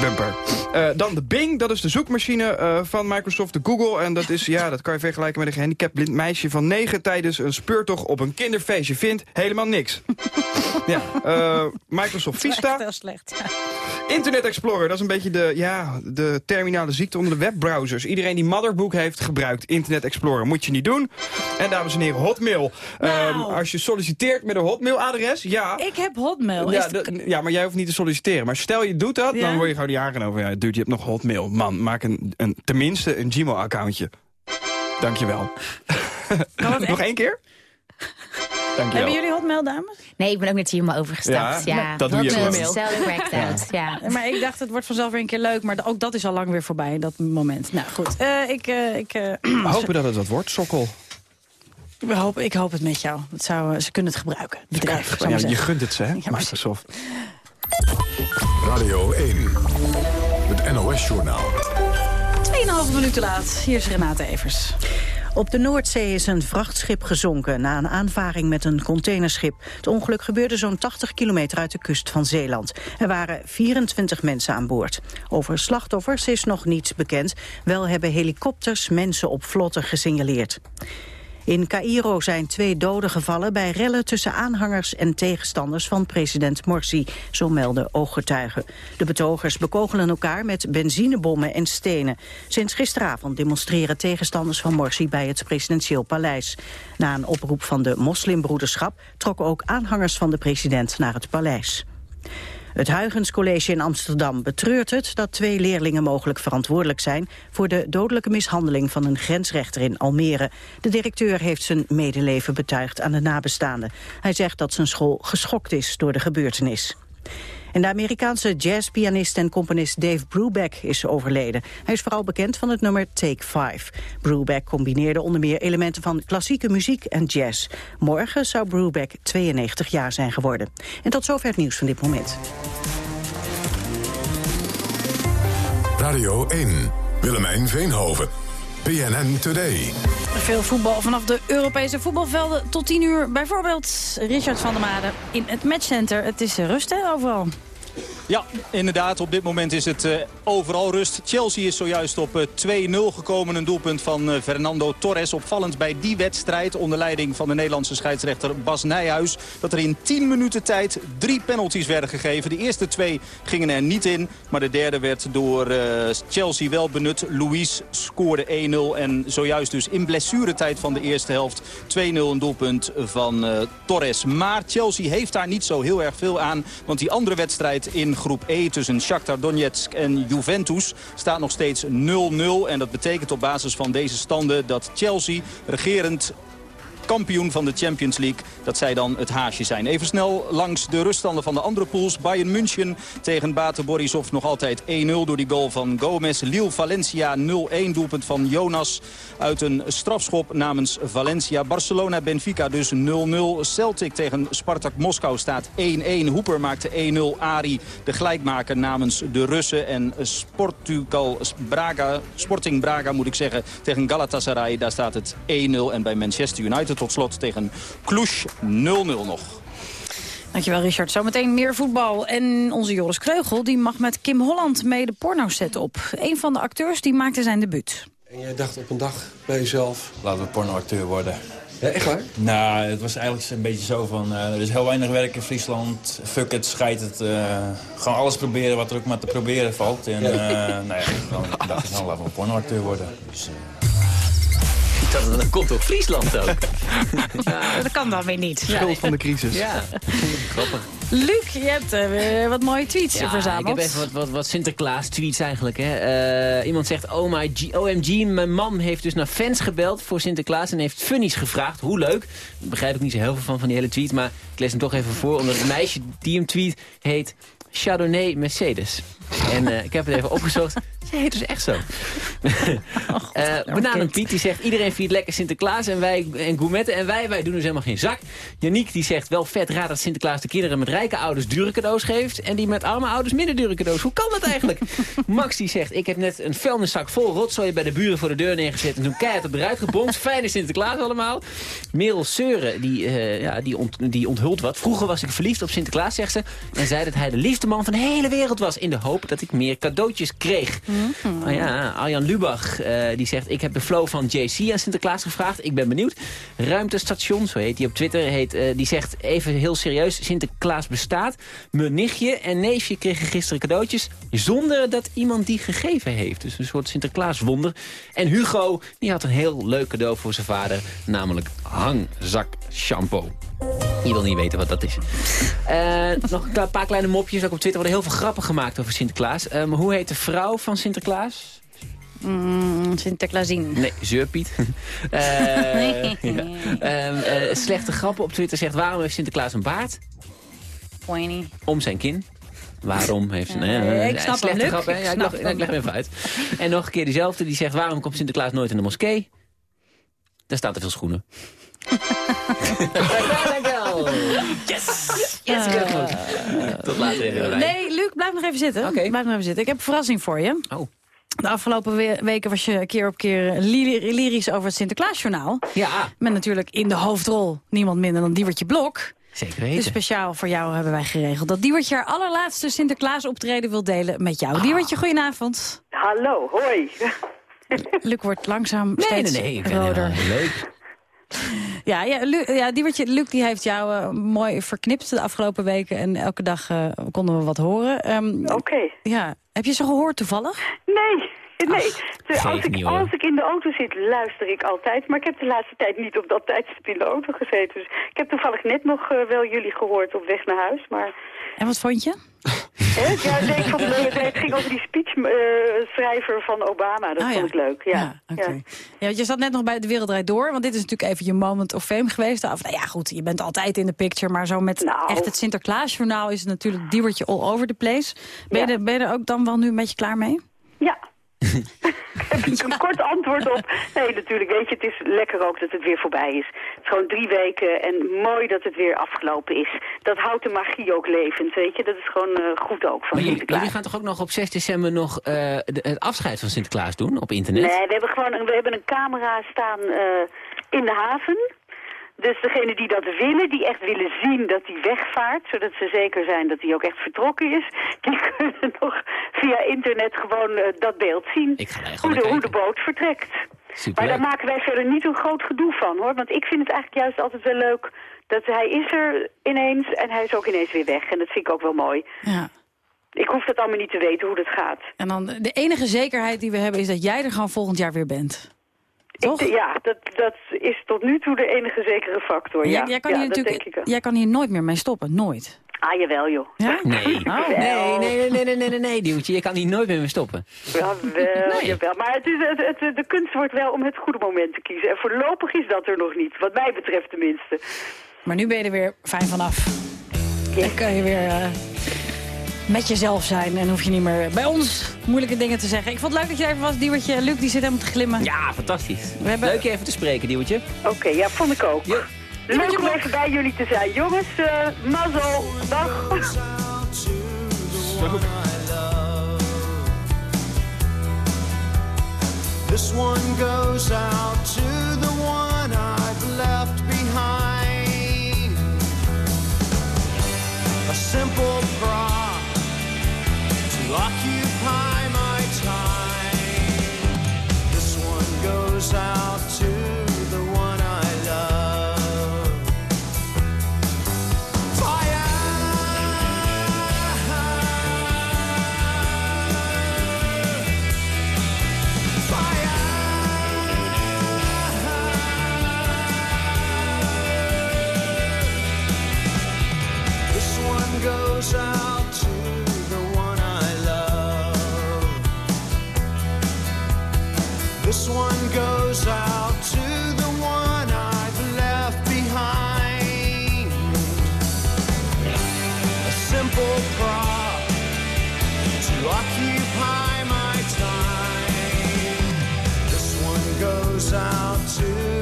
Bumper. Eh, dan de Bing, dat is de zoekmachine eh, van Microsoft, de Google. En dat is, ja, dat kan je vergelijken met een gehandicapt blind meisje van negen tijdens een speurtocht op een kinderfeestje vindt helemaal niks. <laughs> ja, eh, Microsoft <laughs> Dat is Vista. echt heel slecht. Internet Explorer, dat is een beetje de, ja, de terminale ziekte onder de webbrowsers. Iedereen die Motherbook heeft gebruikt, Internet Explorer, moet je niet doen. En dames en heren, Hotmail. Nou. Ehm, als je solliciteert met een Hotmail-adres, ja... Ik heb Hotmail. Ja, de- ja, maar jij hoeft niet te solliciteren. Maar stel je doet dat, Ja? dan word je gewoon niet aangenomen. Ja, dude, je hebt nog Hotmail. Man, maak een, een, tenminste een Gmail-accountje. Dankjewel. <laughs> nog één keer? <laughs> Dankjewel. Hebben jullie Hotmail, dames? Nee, ik ben ook net helemaal overgestapt. Ja? Ja, Dat doe je Hotmail gewoon. is self-cracked Ja. out. Ja. Maar ik dacht, het wordt vanzelf weer een keer leuk. Maar ook dat is al lang weer voorbij, dat moment. Nou goed, Eh, ik, eh, ik, eh, We <clears throat> hopen dat het wat wordt, Sokkel. we hopen, ik hoop het met jou. Dat zou, ze kunnen het gebruiken, het bedrijf. ik Ja, je gunt het ze, hè, Microsoft. Radio 1. Het NOS-journaal. 2,5 minuten laat. Hier is Renate Evers. Op de Noordzee is een vrachtschip gezonken na een aanvaring met een containerschip. Het ongeluk gebeurde zo'n 80 kilometer uit de kust van Zeeland. Er waren 24 mensen aan boord. Over slachtoffers is nog niets bekend. Wel hebben helikopters mensen op vlotten gesignaleerd. In Cairo zijn twee doden gevallen bij rellen tussen aanhangers en tegenstanders van president Morsi, zo melden ooggetuigen. De betogers bekogelen elkaar met benzinebommen en stenen. Sinds gisteravond demonstreren tegenstanders van Morsi bij het presidentieel paleis. Na een oproep van de moslimbroederschap trokken ook aanhangers van de president naar het paleis. Het Huygens College in Amsterdam betreurt het dat twee leerlingen mogelijk verantwoordelijk zijn voor de dodelijke mishandeling van een grensrechter in Almere. De directeur heeft zijn medeleven betuigd aan de nabestaanden. Hij zegt dat zijn school geschokt is door de gebeurtenis. En de Amerikaanse jazzpianist en componist Dave Brubeck is overleden. Hij is vooral bekend van het nummer Take 5. Brubeck combineerde onder meer elementen van klassieke muziek en jazz. Morgen zou Brubeck 92 jaar zijn geworden. En tot zover het nieuws van dit moment. Radio 1. Willemijn Veenhoven. PNN Today. Veel voetbal vanaf de Europese voetbalvelden tot 10 uur. Bijvoorbeeld Richard van der Made in het matchcenter. Het is rust overal. Ja, inderdaad. Op dit moment is het eh, overal rust. Chelsea is zojuist op eh, 2-0 gekomen. Een doelpunt van eh, Fernando Torres. Opvallend bij die wedstrijd onder leiding van de Nederlandse scheidsrechter Bas Nijhuis. Dat er in 10 minuten tijd drie penalties werden gegeven. De eerste twee gingen er niet in. Maar de derde werd door eh, Chelsea wel benut. Luis scoorde 1-0. En zojuist dus in blessuretijd van de eerste helft 2-0 een doelpunt van eh, Torres. Maar Chelsea heeft daar niet zo heel erg veel aan. Want die andere wedstrijd in groep E tussen Shakhtar Donetsk en Juventus staat nog steeds 0-0. En dat betekent op basis van deze standen dat Chelsea regerend kampioen van de Champions League, dat zij dan het haasje zijn. Even snel langs de ruststanden van de andere pools. Bayern München tegen Bate Borisov nog altijd 1-0 door die goal van Gomez. Lille Valencia 0-1 doelpunt van Jonas uit een strafschop namens Valencia. Barcelona Benfica dus 0-0. Celtic tegen Spartak Moskou staat 1-1. Hoeper maakte 1-0. Ari de gelijkmaker namens de Russen. En Braga, Sporting Braga moet ik zeggen tegen Galatasaray. Daar staat het 1-0. En bij Manchester United tot slot tegen Cluj 0-0 nog. Dankjewel Richard. Zometeen meer voetbal. En onze Joris Kreugel die mag met Kim Holland mee de porno-set op. Een van de acteurs die maakte zijn debuut. En jij dacht op een dag bij jezelf... Laten we pornoacteur worden. Ja, echt waar? Nou, het was eigenlijk een beetje zo van... eh, er is heel weinig werk in Friesland. Fuck het, scheid het. eh, gewoon alles proberen wat er ook maar te proberen valt. En Ja. eh, nou ja, gewoon, ik dacht, nou, laten we pornoacteur worden. Dus, eh, Dat, dat komt ook Friesland ook. <laughs> Dat kan dan weer niet. Schuld van de crisis. Ja, grappig. Luc, je hebt eh, weer wat mooie tweets Ja, verzameld. ik heb even wat, wat, wat Sinterklaas-tweets eigenlijk. Hè. Eh, iemand zegt, oh my G, OMG, mijn mam heeft dus naar fans gebeld voor Sinterklaas... en heeft funnies gevraagd. Hoe leuk. Ik begrijp ook niet zo heel veel van, van die hele tweet... maar ik lees hem toch even voor, omdat het meisje die hem tweet heet... Chardonnay Mercedes. En eh, ik heb het even opgezocht. Ze heet dus echt zo. <laughs> Bananen Piet die zegt... iedereen viert lekker Sinterklaas en wij en gourmetten. En wij, wij doen dus helemaal geen zak. Janiek die zegt wel vet raar dat Sinterklaas de kinderen met rijke ouders dure cadeaus geeft. En die met arme ouders minder dure cadeaus. Hoe kan dat eigenlijk? <laughs> Max die zegt... ik heb net een vuilniszak vol rotzooi bij de buren voor de deur neergezet. En toen keihard op eruit gebonst. <laughs> Fijne Sinterklaas allemaal. Merel Seuren die, eh, ja, die, ont, die onthult wat. Vroeger was ik verliefd op Sinterklaas, zegt ze. En zei dat hij de liefste man van de hele wereld was. In de hoop dat ik meer cadeautjes kreeg. Mm ja, Arjan Lubach eh, die zegt... ik heb de flow van JC aan Sinterklaas gevraagd. Ik ben benieuwd. Ruimtestation, zo heet hij op Twitter, heet, uh, die zegt even heel serieus... Sinterklaas bestaat. Mijn nichtje en neefje kregen gisteren cadeautjes... zonder dat iemand die gegeven heeft. Dus een soort Sinterklaaswonder. En Hugo die had een heel leuk cadeau voor zijn vader. Namelijk hangzak shampoo. Je wil niet weten wat dat is. Uh, nog een paar kleine mopjes. Ook op Twitter worden heel veel grappen gemaakt over Sinterklaas. Maar hoe heet de vrouw van Sinterklaas? Mm, Sinterklaasien. Nee, Zeurpiet. <laughs> uh, ja. slechte grappen op Twitter zegt... waarom heeft Sinterklaas een baard? Pointy. Om zijn kin. Waarom heeft ze... Nee, nee, ik snap slechte grappen. Ja, ik, leg, ik leg hem even uit. En nog een keer diezelfde. Die zegt... waarom komt Sinterklaas nooit in de moskee? Daar staan te veel schoenen. Dankjewel. Yes! yes uh, Tot later. Nee, Luc, blijf nog even zitten. Okay. Blijf nog even zitten. Ik heb een verrassing voor je. Oh. De afgelopen weken was je keer op keer lyrisch over het Sinterklaasjournaal. Ja. Met natuurlijk in de hoofdrol niemand minder dan Diewertje Blok. Zeker weten. Dus speciaal voor jou hebben wij geregeld dat Diewertje haar allerlaatste Sinterklaas optreden wil delen met jou. Ah. Diewertje, goedenavond. Hallo, hoi. Luc wordt langzaam nee, steeds nee, nee, roder. Nee, leuk. <laughs> Ja, ja, Luc, ja Diewertje, Luc die heeft jou uh, mooi verknipt de afgelopen weken. En elke dag uh, konden we wat horen. Um, Oké. Okay. Ja, heb je ze gehoord toevallig? Nee. <laughs> Nee, Ach, als, ik, als ik in de auto zit, luister ik altijd. Maar ik heb de laatste tijd niet op dat tijdstip in de auto gezeten. Dus ik heb toevallig net nog uh, wel jullie gehoord op weg naar huis. Maar... En wat vond je? Ja, ik vond het, leuk. het ging over die speechschrijver uh, van Obama. Dat ah, vond ja. ik leuk, ja. Ja, okay. ja. je zat net nog bij De Wereld Draait Door. Want dit is natuurlijk even je moment of fame geweest. Of, nou ja, goed, je bent altijd in de picture. Maar zo met nou. echt het Sinterklaasjournaal is het natuurlijk diewertje all over the place. Ben, je ben je er ook dan wel nu een beetje klaar mee? Ja, <laughs> heb ik een kort antwoord op. Nee, natuurlijk, weet je, het is lekker ook dat het weer voorbij is. Het is gewoon drie weken en mooi dat het weer afgelopen is. Dat houdt de magie ook levend, weet je. Dat is gewoon uh, goed ook van maar Sinterklaas. Jullie gaan toch ook nog op 6 december nog uh, de, het afscheid van Sinterklaas doen op internet? Nee, we hebben gewoon een, we hebben een camera staan uh, in de haven. Dus degene die dat willen, die echt willen zien dat hij wegvaart... zodat ze zeker zijn dat hij ook echt vertrokken is... die <laughs> kunnen nog via internet gewoon uh, dat beeld zien. Ik ga hoe, de, hoe de boot vertrekt. Superleuk. Maar daar maken wij verder niet een groot gedoe van, hoor. Want ik vind het eigenlijk juist altijd wel leuk... dat hij is er ineens en hij is ook ineens weer weg. En dat vind ik ook wel mooi. Ja. Ik hoef dat allemaal niet te weten hoe dat gaat. En dan de enige zekerheid die we hebben is dat jij er gewoon volgend jaar weer bent. Toch? Ik, <laughs> ja, dat, dat is tot nu toe de enige zekere factor. Ja, jij, jij kan ja, hier dat natuurlijk, denk ik jij kan hier nooit meer mee stoppen, nooit. Ah, jawel, joh. Ja? <laughs> Nee. Oh. nee, nee, nee, nee, nee, nee, nee, Duwtje. Je kan hier nooit meer mee stoppen. Jawel, nee. jawel. Maar het is, het, het, de kunst wordt wel om het goede moment te kiezen. En voorlopig is dat er nog niet, wat mij betreft tenminste. Maar nu ben je er weer fijn vanaf. Yes. Dan kan je weer uh, met jezelf zijn en hoef je niet meer bij ons moeilijke dingen te zeggen. Ik vond het leuk dat je er even was, Diewertje. Luc, die zit helemaal te glimmen. Ja, fantastisch. We hebben... Leuk je even te spreken, Diewertje. Oké, okay, ja, vond ik ook. Ja. Leuk om even bij jullie te zijn. Jongens, uh, mazzel. Dag. Zo. This one goes out to the one I've left behind. A simple to occupy my time. This one goes out to goes out to the one I've left behind. A simple prop to occupy my time. This one goes out to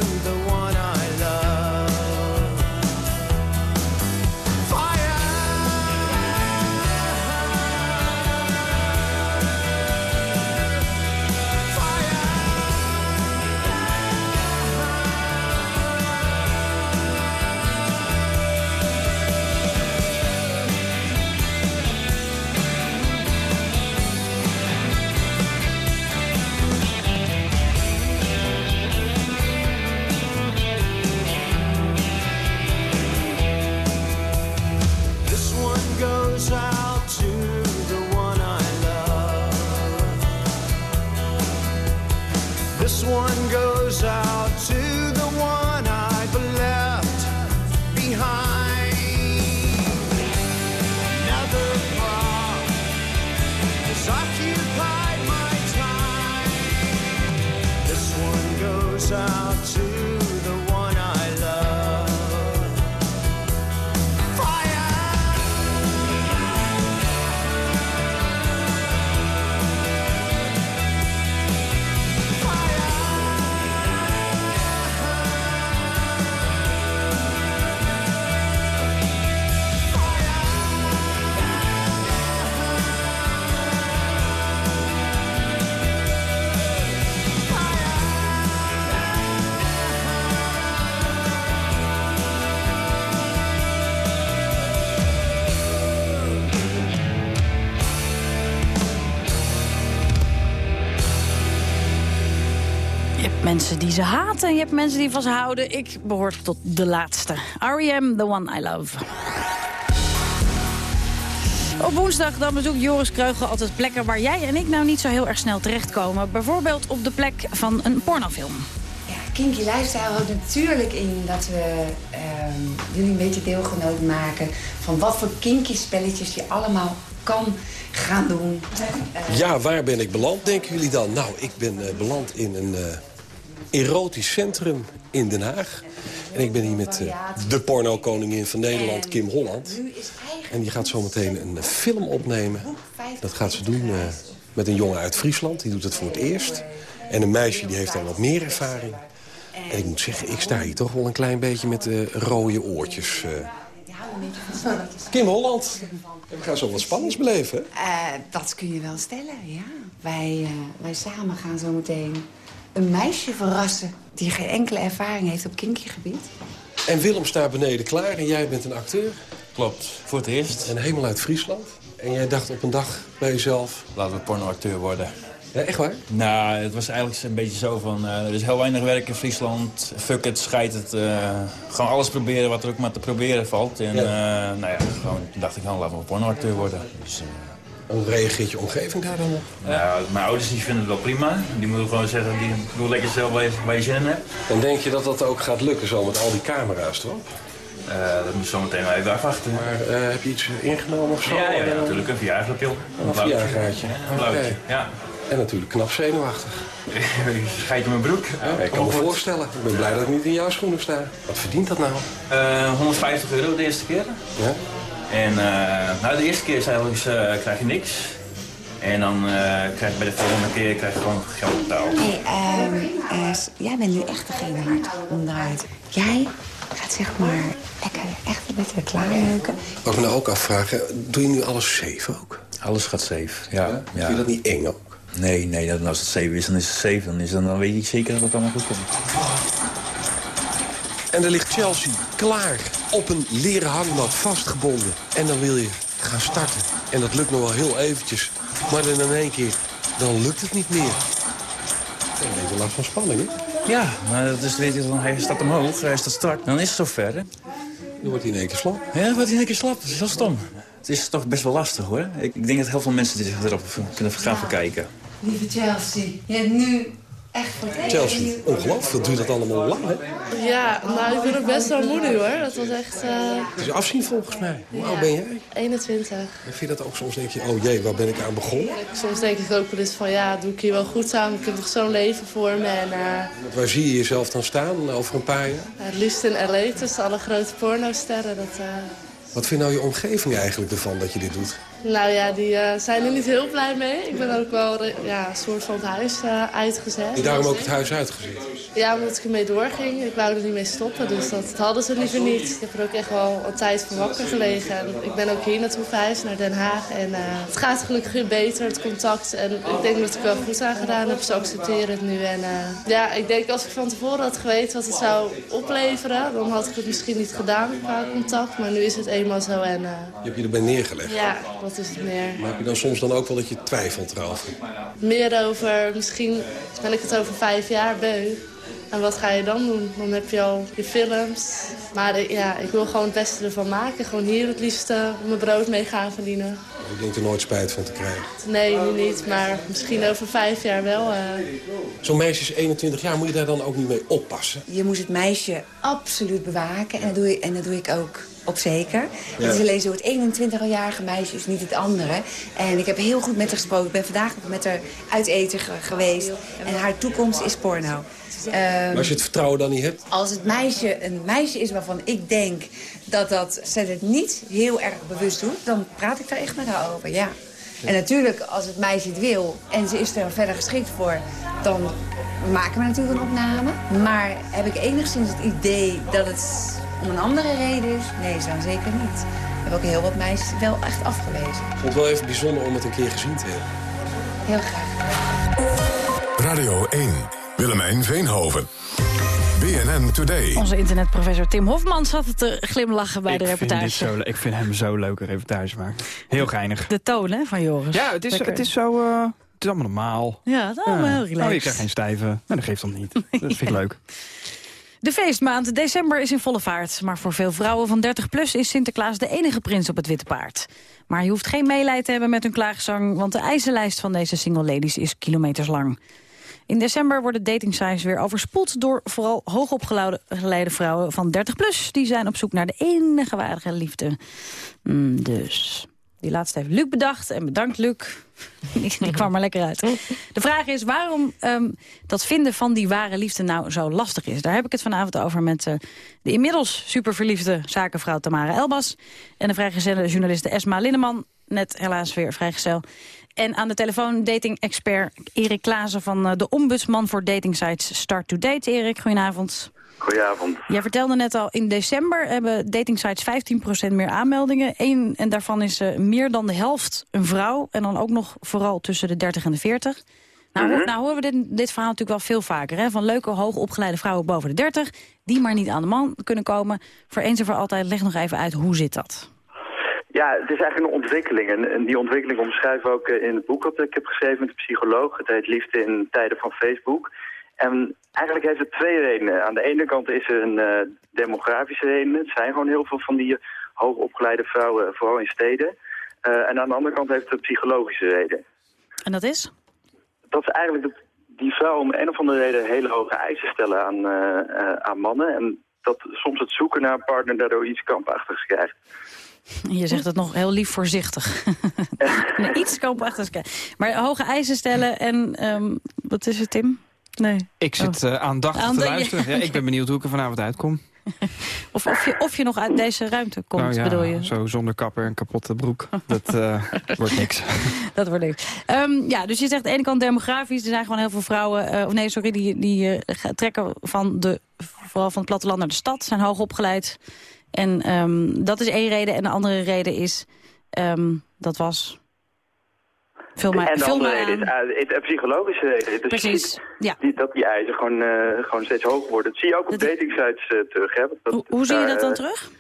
Je hebt mensen die ze haten en je hebt mensen die van ze houden. Ik behoor tot de laatste. R.E.M., The One I Love. Op woensdag dan bezoekt Joris Kreugel altijd plekken waar jij en ik nou niet zo heel erg snel terechtkomen. Bijvoorbeeld op de plek van een pornofilm. Kinky Lifestyle houdt natuurlijk in dat we ehm, jullie een beetje deelgenoot maken... van wat voor kinky spelletjes je allemaal kan gaan doen. Ja, waar ben ik beland, denken jullie dan? Nou, ik ben eh, beland in een eh, erotisch centrum in Den Haag. En ik ben hier met eh, de pornokoningin van Nederland, Kim Holland. En die gaat zometeen een eh, film opnemen. Dat gaat ze doen eh, met een jongen uit Friesland. Die doet het voor het eerst. En een meisje die heeft al wat meer ervaring. En ik moet zeggen, ik sta hier toch wel een klein beetje met eh, rode oortjes. Kim Holland, we gaan zo wat spannends beleven. dat kun je wel stellen, ja. Wij, wij samen gaan zo meteen een meisje verrassen... die geen enkele ervaring heeft op kinky gebied. En Willem staat beneden klaar en jij bent een acteur. Klopt, voor het eerst. En helemaal uit Friesland. En jij dacht op een dag bij jezelf... Laten we pornoacteur worden. Ja, echt waar? Nou, het was eigenlijk een beetje zo van... eh, er is heel weinig werk in Friesland. Fuck het, scheid het. eh, gewoon alles proberen wat er ook maar te proberen valt. En Ja. eh, nou ja, gewoon, toen dacht ik, nou, laten we pornoacteur worden. Dus, Hoe reageert je omgeving daar dan op? nou, mijn ouders die vinden het wel prima. Die moeten gewoon zeggen, die doe lekker zelf waar je, zin in hebt. En denk je dat dat ook gaat lukken zo met al die camera's erop? Eh, dat moet je zo meteen wel even afwachten. Maar eh, heb je iets ingenomen of zo? Ja, ja, ja, natuurlijk. Een Viagra-pil. Een Viagraatje. Een blauwtje, ja. En natuurlijk knap zenuwachtig. <laughs> Schijt je mijn broek? Ja, ik kan me voorstellen. Ik ben blij dat ik niet in jouw schoenen sta. Wat verdient dat nou? Eh, 150 euro de eerste keer. Ja? En eh, nou, de eerste keer is eigenlijk, eh, krijg je niks. En dan eh, krijg je bij de volgende keer krijg je gewoon geld betaald. Hey, ehm, eh, jij bent nu echt degene waar het om draait. Jij gaat zeg maar lekker echt een beetje klaarleuken. Wat ik me nou ook afvragen, doe je nu alles safe ook? Alles gaat safe, ja. Vind je dat niet eng ook? Nee, nee, dat- als het safe is, dan is het safe. Dan, is, dan, dan weet je zeker dat het allemaal goed komt. En er ligt Chelsea klaar op een leren hangmat vastgebonden. En dan wil je gaan starten. En dat lukt nog wel heel eventjes. Maar dan in één keer, dan lukt het niet meer. Dan heb je last van spanning, hè? Ja, maar dat is, weet je, dan, hij staat omhoog, hij staat strak. Dan is het zover, hè? Dan wordt hij in één keer slap. Ja, dan wordt hij in één keer slap. Dat is wel stom. Het is toch best wel lastig, hoor. Ik, ik denk dat heel veel mensen zich erop kunnen gaan verkijken. Lieve Chelsea, je hebt nu echt voor het. Chelsea, ongelooflijk. Wat duurt dat allemaal lang, hè? Ja, nou, ik ben ook best wel moe nu hoor. Dat was echt eh, Het is afzien volgens mij. Hoe oud ben jij? 21. En vind je dat ook soms, denk je, oh jee, waar ben ik aan begonnen? Soms denk ik ook wel eens van ja, doe ik hier wel goed aan. Ik heb nog zo'n leven voor me. En eh, Waar zie je jezelf dan staan over een paar jaar? het liefst in L.A. tussen alle grote pornosterren. Dat, eh, Wat vindt nou je omgeving eigenlijk ervan dat je dit doet? Nou ja, die eh, zijn er niet heel blij mee. Ik ben ook wel eh, ja, een soort van het huis eh, uitgezet. Je daarom ook het huis uitgezet? Ja, omdat ik ermee doorging. Ik wou er niet mee stoppen, dus dat, dat hadden ze liever niet. Ik heb er ook echt wel een tijd voor wakker gelegen. En ik ben ook hier naartoe verhuisd, naar Den Haag. En het gaat gelukkig weer beter, het contact. En ik denk dat ik wel goed aan gedaan heb. Ze accepteren het nu. En ja, ik denk als ik van tevoren had geweten wat het zou opleveren... dan had ik het misschien niet gedaan qua contact. Maar nu is het eenmaal zo en Je hebt je erbij neergelegd. ja, wat is het meer? Maar heb je dan soms dan ook wel dat je twijfelt erover? meer over, misschien ben ik het over vijf jaar beu. En wat ga je dan doen? Dan heb je al je films. Maar ja, ik wil gewoon het beste ervan maken. Gewoon hier het liefste mijn brood mee gaan verdienen. Ik denk er nooit spijt van te krijgen. Nee, nu niet. Maar misschien over vijf jaar wel. eh. Zo'n meisje is 21 jaar, moet je daar dan ook niet mee oppassen? Je moet het meisje absoluut bewaken. En dat doe, je, en dat doe ik ook op zeker. Ja. Het is alleen zo, het 21-jarige meisje is niet het andere. En ik heb heel goed met haar gesproken. Ik ben vandaag nog met haar uit eten ge- geweest. En haar toekomst is porno. Maar als je het vertrouwen dan niet hebt... als het meisje een meisje is waarvan ik denk dat, dat ze het niet heel erg bewust doet... dan praat ik daar echt met haar over, ja. En natuurlijk, als het meisje het wil en ze is er verder geschikt voor... dan maken we natuurlijk een opname. Maar heb ik enigszins het idee dat het om een andere reden is? Nee, zo zeker niet. We hebben ook heel wat meisjes wel echt afgewezen. Ik vond het wel even bijzonder om het een keer gezien te hebben. Heel graag. Radio 1. Willemijn Veenhoven. BNN Today. Onze internetprofessor Tim Hofman zat het te glimlachen bij de ik, vind reportage. dit zo, ik vind hem zo leuke reportage maken. Heel geinig. De toon hè, van Joris. Ja, het is, Lekker. het is zo... eh, het is allemaal normaal. Ja, het is allemaal heel relaxed. Oh, je krijgt geen stijve. Nee, dat geeft dan niet. <laughs> Dat vind ik leuk. De feestmaand december is in volle vaart. Maar voor veel vrouwen van 30 plus is Sinterklaas de enige prins op het witte paard. Maar je hoeft geen meelijden te hebben met hun klaagzang... want de eisenlijst van deze single ladies is kilometers lang. In december worden datingsites weer overspoeld... door vooral hoogopgeleide vrouwen van 30 plus. Die zijn op zoek naar de enige ware liefde. Mm, dus... Die laatste heeft Luc bedacht. En bedankt, Luc. <laughs> Die kwam er lekker uit. <laughs> De vraag is waarom ehm, dat vinden van die ware liefde nou zo lastig is. Daar heb ik het vanavond over met eh, de inmiddels superverliefde zakenvrouw Tamara Elbas... en de vrijgezelle journaliste Esma Linneman, net helaas weer vrijgezel. En aan de telefoon dating-expert Erik Klaassen van eh, de ombudsman voor datingsites Start to Date. Erik, goedenavond. Goedenavond. Jij vertelde net al, in december hebben datingsites 15% meer aanmeldingen. Eén, en daarvan is eh, meer dan de helft een vrouw. En dan ook nog vooral tussen de 30 en de 40. Nou, Mhm. nou horen we dit, dit verhaal natuurlijk wel veel vaker. Hè? Van leuke, hoogopgeleide vrouwen boven de 30... die maar niet aan de man kunnen komen. Voor eens en voor altijd, leg nog even uit, hoe zit dat? Ja, het is eigenlijk een ontwikkeling. En, en die ontwikkeling omschrijven we ook eh, in het boek dat ik heb geschreven met de psycholoog. Het heet Liefde in tijden van Facebook. En eigenlijk heeft het twee redenen. Aan de ene kant is er een eh, demografische reden. Het zijn gewoon heel veel van die hoogopgeleide vrouwen, vooral in steden. Eh, en aan de andere kant heeft het een psychologische reden. En dat is? Dat is eigenlijk dat die vrouwen om een of andere reden hele hoge eisen stellen aan, eh, aan mannen. En dat soms het zoeken naar een partner daardoor iets kampachtigs krijgt. Je zegt het nog heel lief voorzichtig. <laughs> nee, iets koopachtigs. Maar hoge eisen stellen en... ehm, wat is het, Tim? Nee. Ik zit Oh. eh, aandachtig Aanda- te luisteren. Ja, ik ben benieuwd hoe ik er vanavond uitkom. <laughs> Of, of, je, of je nog uit deze ruimte komt, Nou ja, bedoel je? Zo zonder kapper en kapotte broek. Dat eh, <laughs> wordt niks. <laughs> Dat wordt leuk. Ehm, ja, dus je zegt aan de ene kant demografisch. Er zijn gewoon heel veel vrouwen... eh, of nee, sorry, die, die trekken van de, vooral van het platteland naar de stad. Zijn hoog opgeleid. En ehm, dat is één reden. En de andere reden is... ehm, dat was... Maar, en de andere reden is uh, psychologische reden. Dus Precies, ja. die, dat die eisen gewoon, eh, gewoon steeds hoger worden. Dat zie je ook op datingsites eh, terug. Hè? Dat, Hoe, hoe zie je dat dan eh, terug?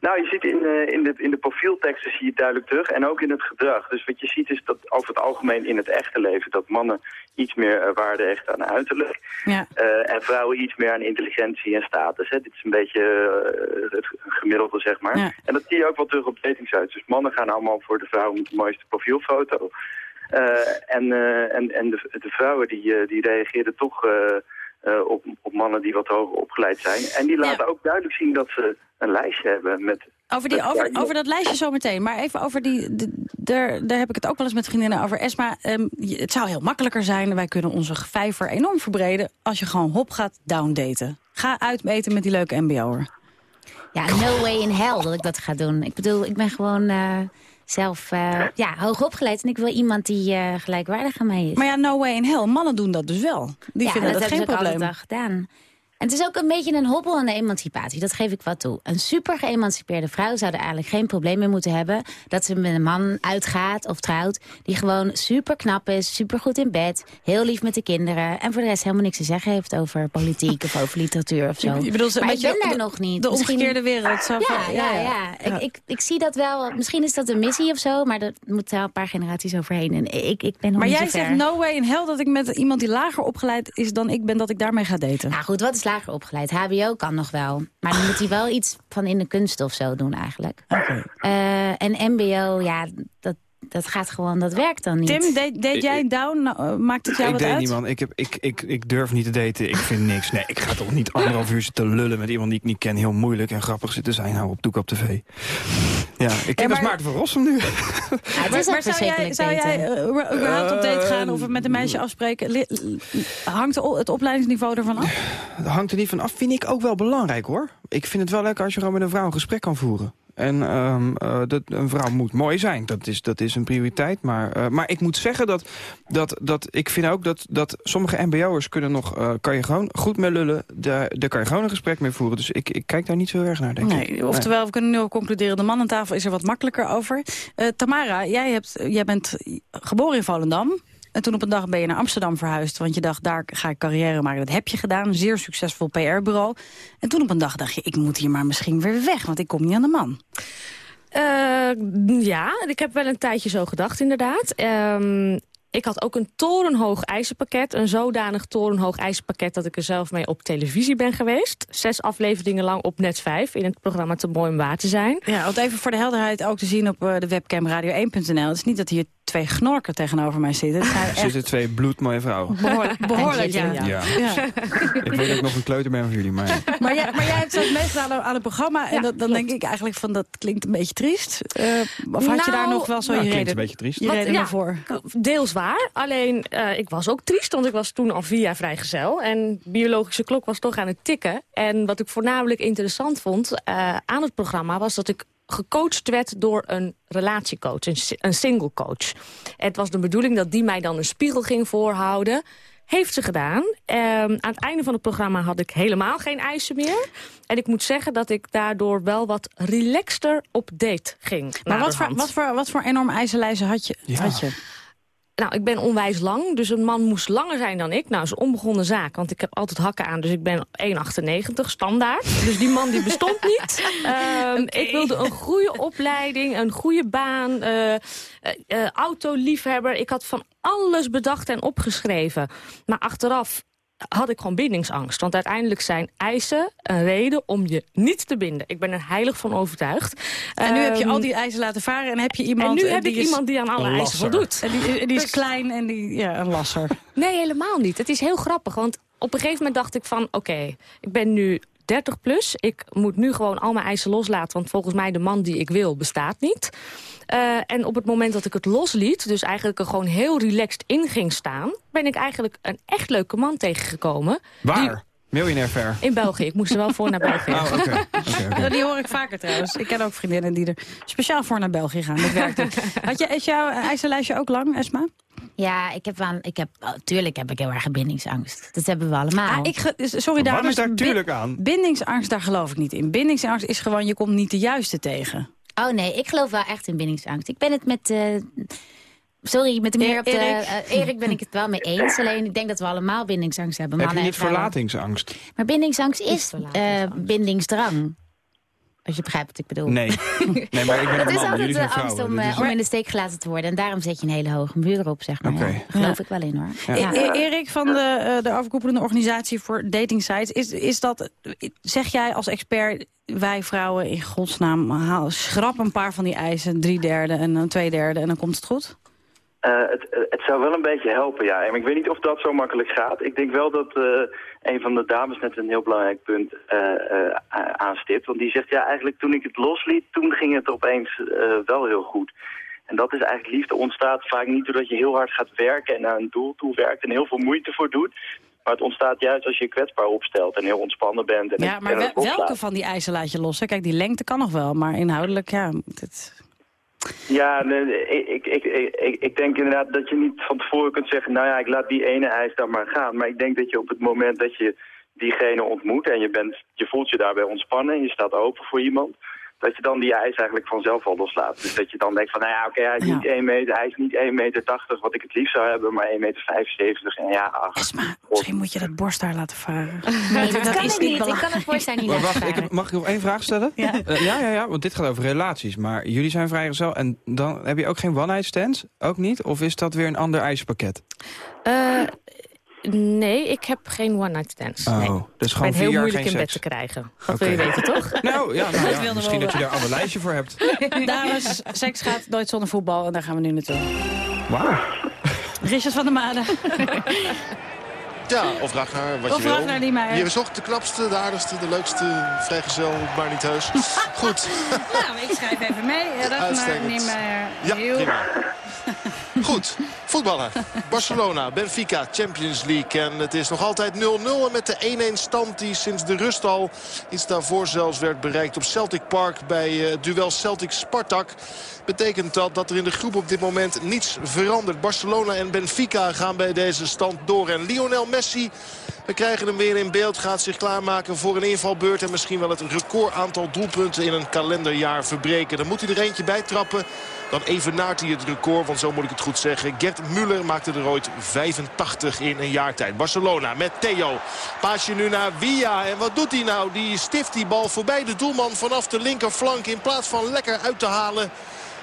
Nou, je ziet in, in, de, in de profielteksten zie je het duidelijk terug. En ook in het gedrag. Dus wat je ziet is dat over het algemeen in het echte leven... dat mannen iets meer waarde hechten aan uiterlijk. Ja. En vrouwen iets meer aan intelligentie en status. Hè. Dit is een beetje het gemiddelde, zeg maar. Ja. En dat zie je ook wel terug op datingsites. Dus mannen gaan allemaal voor de vrouw met de mooiste profielfoto. Eh, en eh, en, en de, de vrouwen die, eh, die reageerden toch eh, eh, op, op mannen die wat hoger opgeleid zijn. En die laten ook duidelijk zien dat ze een lijstje hebben met... Over, die, met- over, ja, over dat lijstje zo meteen. Maar even over die... de- daar, daar heb ik het ook wel eens met vriendinnen over. Esma, ehm, het zou heel makkelijker zijn. Wij kunnen onze vijver enorm verbreden... als je gewoon hop gaat downdaten. Ga uitmeten met die leuke mbo'er. Ja, no way in hell dat ik dat ga doen. Ik bedoel, ik ben gewoon eh, zelf eh, ja, hoog opgeleid. En ik wil iemand die eh, gelijkwaardig aan mij is. Maar ja, no way in hell. Mannen doen dat dus wel. Die ja, vinden dat, hebben geen ze ook probleem. altijd al gedaan. En het is ook een beetje een hobbel aan de emancipatie. Dat geef ik wat toe. Een super geëmancipeerde vrouw zou er eigenlijk geen probleem mee moeten hebben... dat ze met een man uitgaat of trouwt... die gewoon super knap is, super goed in bed... heel lief met de kinderen... en voor de rest helemaal niks te zeggen heeft over politiek... of over literatuur of zo. Je- je bedoelt maar ik ben daar nog niet. de Misschien- omgekeerde wereld, zo Ja, van- ja, ja, ja. ja. Ja. Ik, ik, ik zie dat wel. Misschien is dat een missie of zo... maar dat moet wel een paar generaties overheen. En ik, ik ben Maar niet jij zegt no way in hell dat ik met iemand die lager opgeleid is dan ik ben... dat ik daarmee ga daten. Nou goed, wat is lager opgeleid? HBO kan nog wel. Maar dan moet hij wel iets van in de kunst of zo doen eigenlijk. Eh, en mbo, ja, dat, dat gaat gewoon, dat werkt dan niet. Tim, deed, deed jij down? Nou, uh, maakt het jou ik wat deed uit? niet, man. Ik, heb, ik, ik, ik durf niet te daten. Ik vind niks. Nee, ik ga toch niet anderhalf uur zitten lullen met iemand die ik niet ken. Heel moeilijk en grappig zitten zijn. Hou op, doek op tv. Ja, ik ken als Maarten van Rossum nu. Ja, het is maar zou jij, zou jij uh, überhaupt op date gaan of met een meisje afspreken? Li hangt het opleidingsniveau ervan af? Dat hangt er niet van af. Vind ik ook wel belangrijk, hoor. Ik vind het wel lekker als je gewoon met een vrouw een gesprek kan voeren. En um, uh, dat, een vrouw moet mooi zijn. Dat is, dat is een prioriteit. Maar, uh, maar ik moet zeggen dat, dat, dat ik vind ook dat, dat sommige mbo'ers kunnen nog... Uh, kan je gewoon goed mee lullen. Daar, daar kan je gewoon een gesprek mee voeren. Dus ik, ik kijk daar niet zo erg naar, denk nee, ik. Oftewel, nee. we kunnen nu concluderen... de man aan tafel is er wat makkelijker over. Tamara, jij, hebt, jij bent geboren in Volendam. En toen op een dag ben je naar Amsterdam verhuisd. Want je dacht, daar ga ik carrière maken. Dat heb je gedaan. Een zeer succesvol PR-bureau. En toen op een dag dacht je, ik moet hier maar misschien weer weg. Want ik kom niet aan de man. Uh, ja, ik heb wel een tijdje zo gedacht inderdaad. Um, ik had ook een torenhoog eisenpakket. Een zodanig torenhoog eisenpakket dat ik er zelf mee op televisie ben geweest. Zes afleveringen lang op Net 5 in het programma Te Mooi om Waar te zijn. Ja, want even voor de helderheid ook te zien op uh, de webcam radio1.nl. Het is niet dat hier twee gnorken tegenover mij zitten. Het er <laughs> zitten echt... twee bloedmooie vrouwen. Behoorlijk, behoorlijk ja. Ja. ja. ja. <laughs> ik weet dat ik nog een kleuter ben van jullie. Maar, <laughs> maar, jij, maar jij hebt zelfs meegedaan aan het programma. En dat, dan denk ik eigenlijk van dat klinkt een beetje triest. Uh, of had nou, je daar nog wel zo nou, je reden, een beetje triest. je reden ja, voor? Deels waar. Alleen uh, ik was ook triest, want ik was toen al vier jaar vrijgezel. En biologische klok was toch aan het tikken. En wat ik voornamelijk interessant vond uh, aan het programma... was dat ik gecoacht werd door een relatiecoach, een, een single coach. Het was de bedoeling dat die mij dan een spiegel ging voorhouden. Heeft ze gedaan. Um, aan het einde van het programma had ik helemaal geen eisen meer. En ik moet zeggen dat ik daardoor wel wat relaxter op date ging. Maar wat voor, wat, voor, wat voor enorm eisenlijzen had je? Ja. Had je? Nou, ik ben onwijs lang, dus een man moest langer zijn dan ik. Nou, is een onbegonnen zaak, want ik heb altijd hakken aan. Dus ik ben 1,98, standaard. Dus die man die bestond <laughs> niet. Um, okay. Ik wilde een goede opleiding, een goede baan, uh, uh, uh, autoliefhebber. Ik had van alles bedacht en opgeschreven. Maar achteraf had ik gewoon bindingsangst. Want uiteindelijk zijn eisen een reden om je niet te binden. Ik ben er heilig van overtuigd. En nu um, heb je al die eisen laten varen en heb je iemand... En nu heb die ik is iemand die aan alle eisen voldoet. En die, die is dus, klein en die, ja, een lasser. Nee, helemaal niet. Het is heel grappig, want op een gegeven moment dacht ik van... oké, okay, ik ben nu 30 plus. Ik moet nu gewoon al mijn eisen loslaten. Want volgens mij de man die ik wil bestaat niet. Uh, en op het moment dat ik het losliet... dus eigenlijk er gewoon heel relaxed in ging staan... ben ik eigenlijk een echt leuke man tegengekomen. Waar? Die... Miljonair ver. In België. Ik moest er wel voor naar België. Oh, okay. Okay, okay. Die hoor ik vaker trouwens. Ik ken ook vriendinnen die er speciaal voor naar België gaan. Dat werkte. <laughs> Had je, is jouw eisenlijstje ook lang, Esma? Ja, ik heb aan, ik heb, oh, tuurlijk heb ik heel erg bindingsangst. Dat hebben we allemaal. Ah, ik, sorry, Wat dames. is daar tuurlijk aan? Bindingsangst, daar geloof ik niet in. Bindingsangst is gewoon, je komt niet de juiste tegen. Oh nee, ik geloof wel echt in bindingsangst. Ik ben het met... Uh, Sorry, met de meneer op de... Erik. Uh, Erik ben ik het wel mee eens. Alleen ik denk dat we allemaal bindingsangst hebben. Heb je niet verlatingsangst? Maar bindingsangst is uh, bindingsdrang. Als je begrijpt wat ik bedoel. Nee, <laughs> nee maar ik ben Het is altijd de angst om, dus- uh, om in de steek gelaten te worden. En daarom zet je een hele hoge muur erop, zeg maar. Ja, geloof ik wel in, hoor. Ja. E Erik van de, de overkoepelende organisatie voor dating sites. Is, is dat, zeg jij als expert, wij vrouwen in godsnaam... Haal, schrap een paar van die eisen, drie derde en een twee derde... en dan komt het goed? Uh, het, het zou wel een beetje helpen, ja. En ik weet niet of dat zo makkelijk gaat. Ik denk wel dat uh, een van de dames net een heel belangrijk punt uh, aanstipt. Want die zegt, ja, eigenlijk toen ik het losliet, toen ging het opeens wel heel goed. En dat is eigenlijk, liefde ontstaat vaak niet doordat je heel hard gaat werken en naar een doel toe werkt en heel veel moeite voor doet. Maar het ontstaat juist als je je kwetsbaar opstelt en heel ontspannen bent. En ja, maar welke van die eisen laat je los? Hè? Kijk, die lengte kan nog wel, maar inhoudelijk, ja... Het... Ja, ik, ik, ik, ik denk inderdaad dat je niet van tevoren kunt zeggen... nou ja, ik laat die ene eis dan maar gaan. Maar ik denk dat je op het moment dat je diegene ontmoet... en je, bent, je voelt je daarbij ontspannen en je staat open voor iemand... dat je dan die eis eigenlijk vanzelf al loslaat. Dus dat je dan denkt van, nou ja, oké, hij is Ja. niet 1 meter... hij is niet 1,80 meter, wat ik het liefst zou hebben... maar 1,75 meter. En ja, ach, Esma, misschien moet je dat borsthaar laten varen. Nee, dat, kan is ik niet. Ik kan het voorstaan niet Maar laten wacht, ik heb, mag ik nog één vraag stellen? Ja. Eh, ja, ja, ja, want dit gaat over relaties. Maar jullie zijn vrijgezel en dan heb je ook geen one-night stands? Ook niet? Of is dat weer een ander eisenpakket? Uh, Nee, ik heb geen one-night stands. Oh, nee. dus ik ben heel moeilijk in bed seks. te krijgen. Dat Oké. wil je weten, toch? <laughs> Nou ja, nou <laughs> ja misschien dat je daar al een lijstje voor hebt. <laughs> Dames, seks gaat nooit zonder voetbal en daar gaan we nu naartoe. Wauw. Richard van der Made. Ja, of Ragnar, wat Of je wil. Ragnar Niemeyer. Je zocht de knapste, de aardigste, de leukste, vrijgezel, maar niet heus. Goed. nou, ik schrijf even mee. Ragnar. Niemeyer. Ja, Heel. prima. Goed, voetballen. <laughs> Barcelona, Benfica, Champions League. En het is nog altijd 0-0 en met de 1-1 stand die sinds de rust al iets daarvoor zelfs werd bereikt op Celtic Park bij eh, het duel Celtic-Spartak. Betekent dat dat er in de groep op dit moment niets verandert. Barcelona en Benfica gaan bij deze stand door. En Lionel Messi, we krijgen hem weer in beeld, gaat zich klaarmaken voor een invalbeurt. En misschien wel het record aantal doelpunten in een kalenderjaar verbreken. Dan moet hij er eentje bij trappen. Dan evenaart hij het record, want zo moet ik het goed zeggen. Gert Muller maakte er ooit 85 in een jaar tijd. Barcelona met Theo. Paasje nu naar Villa. En wat doet hij nou? Die stift die bal voorbij de doelman vanaf de linkerflank. In plaats van lekker uit te halen.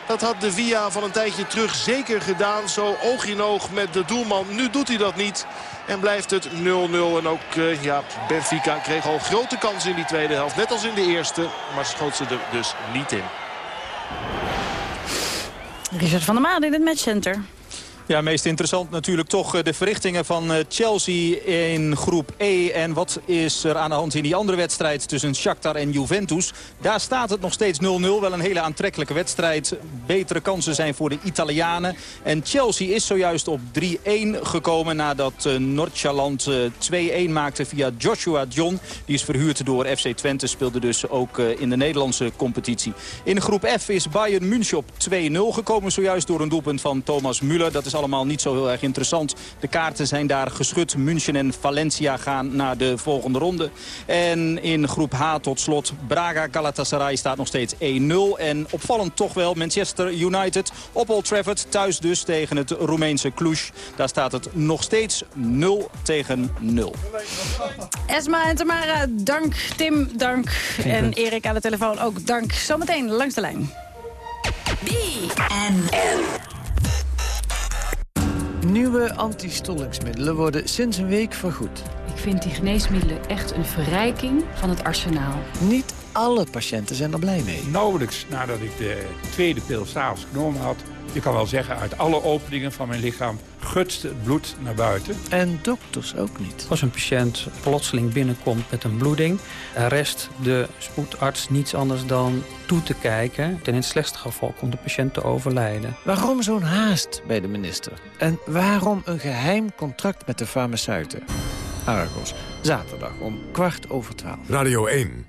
Dat had de Villa van een tijdje terug zeker gedaan. Zo oog in oog met de doelman. Nu doet hij dat niet. En blijft het 0-0. En ook eh, ja, Benfica kreeg al grote kansen in die tweede helft. Net als in de eerste. Maar schoot ze er dus niet in. Richard van der Made in het matchcenter. Ja, meest interessant natuurlijk toch eh, de verrichtingen van eh, Chelsea in groep E. En wat is er aan de hand in die andere wedstrijd tussen Shakhtar en Juventus? Daar staat het nog steeds 0-0. Wel een hele aantrekkelijke wedstrijd. Betere kansen zijn voor de Italianen. En Chelsea is zojuist op 3-1 gekomen nadat Noordjaland uh, 2-1 maakte via Joshua John. Die is verhuurd door FC Twente, speelde dus ook in de Nederlandse competitie. In groep F is Bayern München op 2-0 gekomen zojuist door een doelpunt van Thomas Müller. Dat is allemaal niet zo heel erg interessant. De kaarten zijn daar geschud. München en Valencia gaan naar de volgende ronde. En in groep H tot slot Braga Galatasaray staat nog steeds 1-0. En opvallend toch wel Manchester United op Old Trafford. Thuis dus tegen het Roemeense Cluj. Daar staat het nog steeds 0 tegen 0. Esma en Tamara, dank. Tim, dank. En. Erik aan de telefoon ook dank. Zometeen langs de lijn. Nieuwe antistollingsmiddelen worden sinds een week vergoed. Ik vind die geneesmiddelen echt een verrijking van het arsenaal. Niet alle patiënten zijn er blij mee. Nauwelijks nadat ik de tweede pil s'avonds genomen had... je kan wel zeggen, uit alle openingen van mijn lichaam gutste het bloed naar buiten. En dokters ook niet. Als een patiënt plotseling binnenkomt met een bloeding... rest de spoedarts niets anders dan toe te kijken. En in het slechtste geval komt de patiënt te overlijden. Waarom zo'n haast bij de minister? En waarom een geheim contract met de farmaceuten? Argos, zaterdag om kwart over twaalf. Radio 1.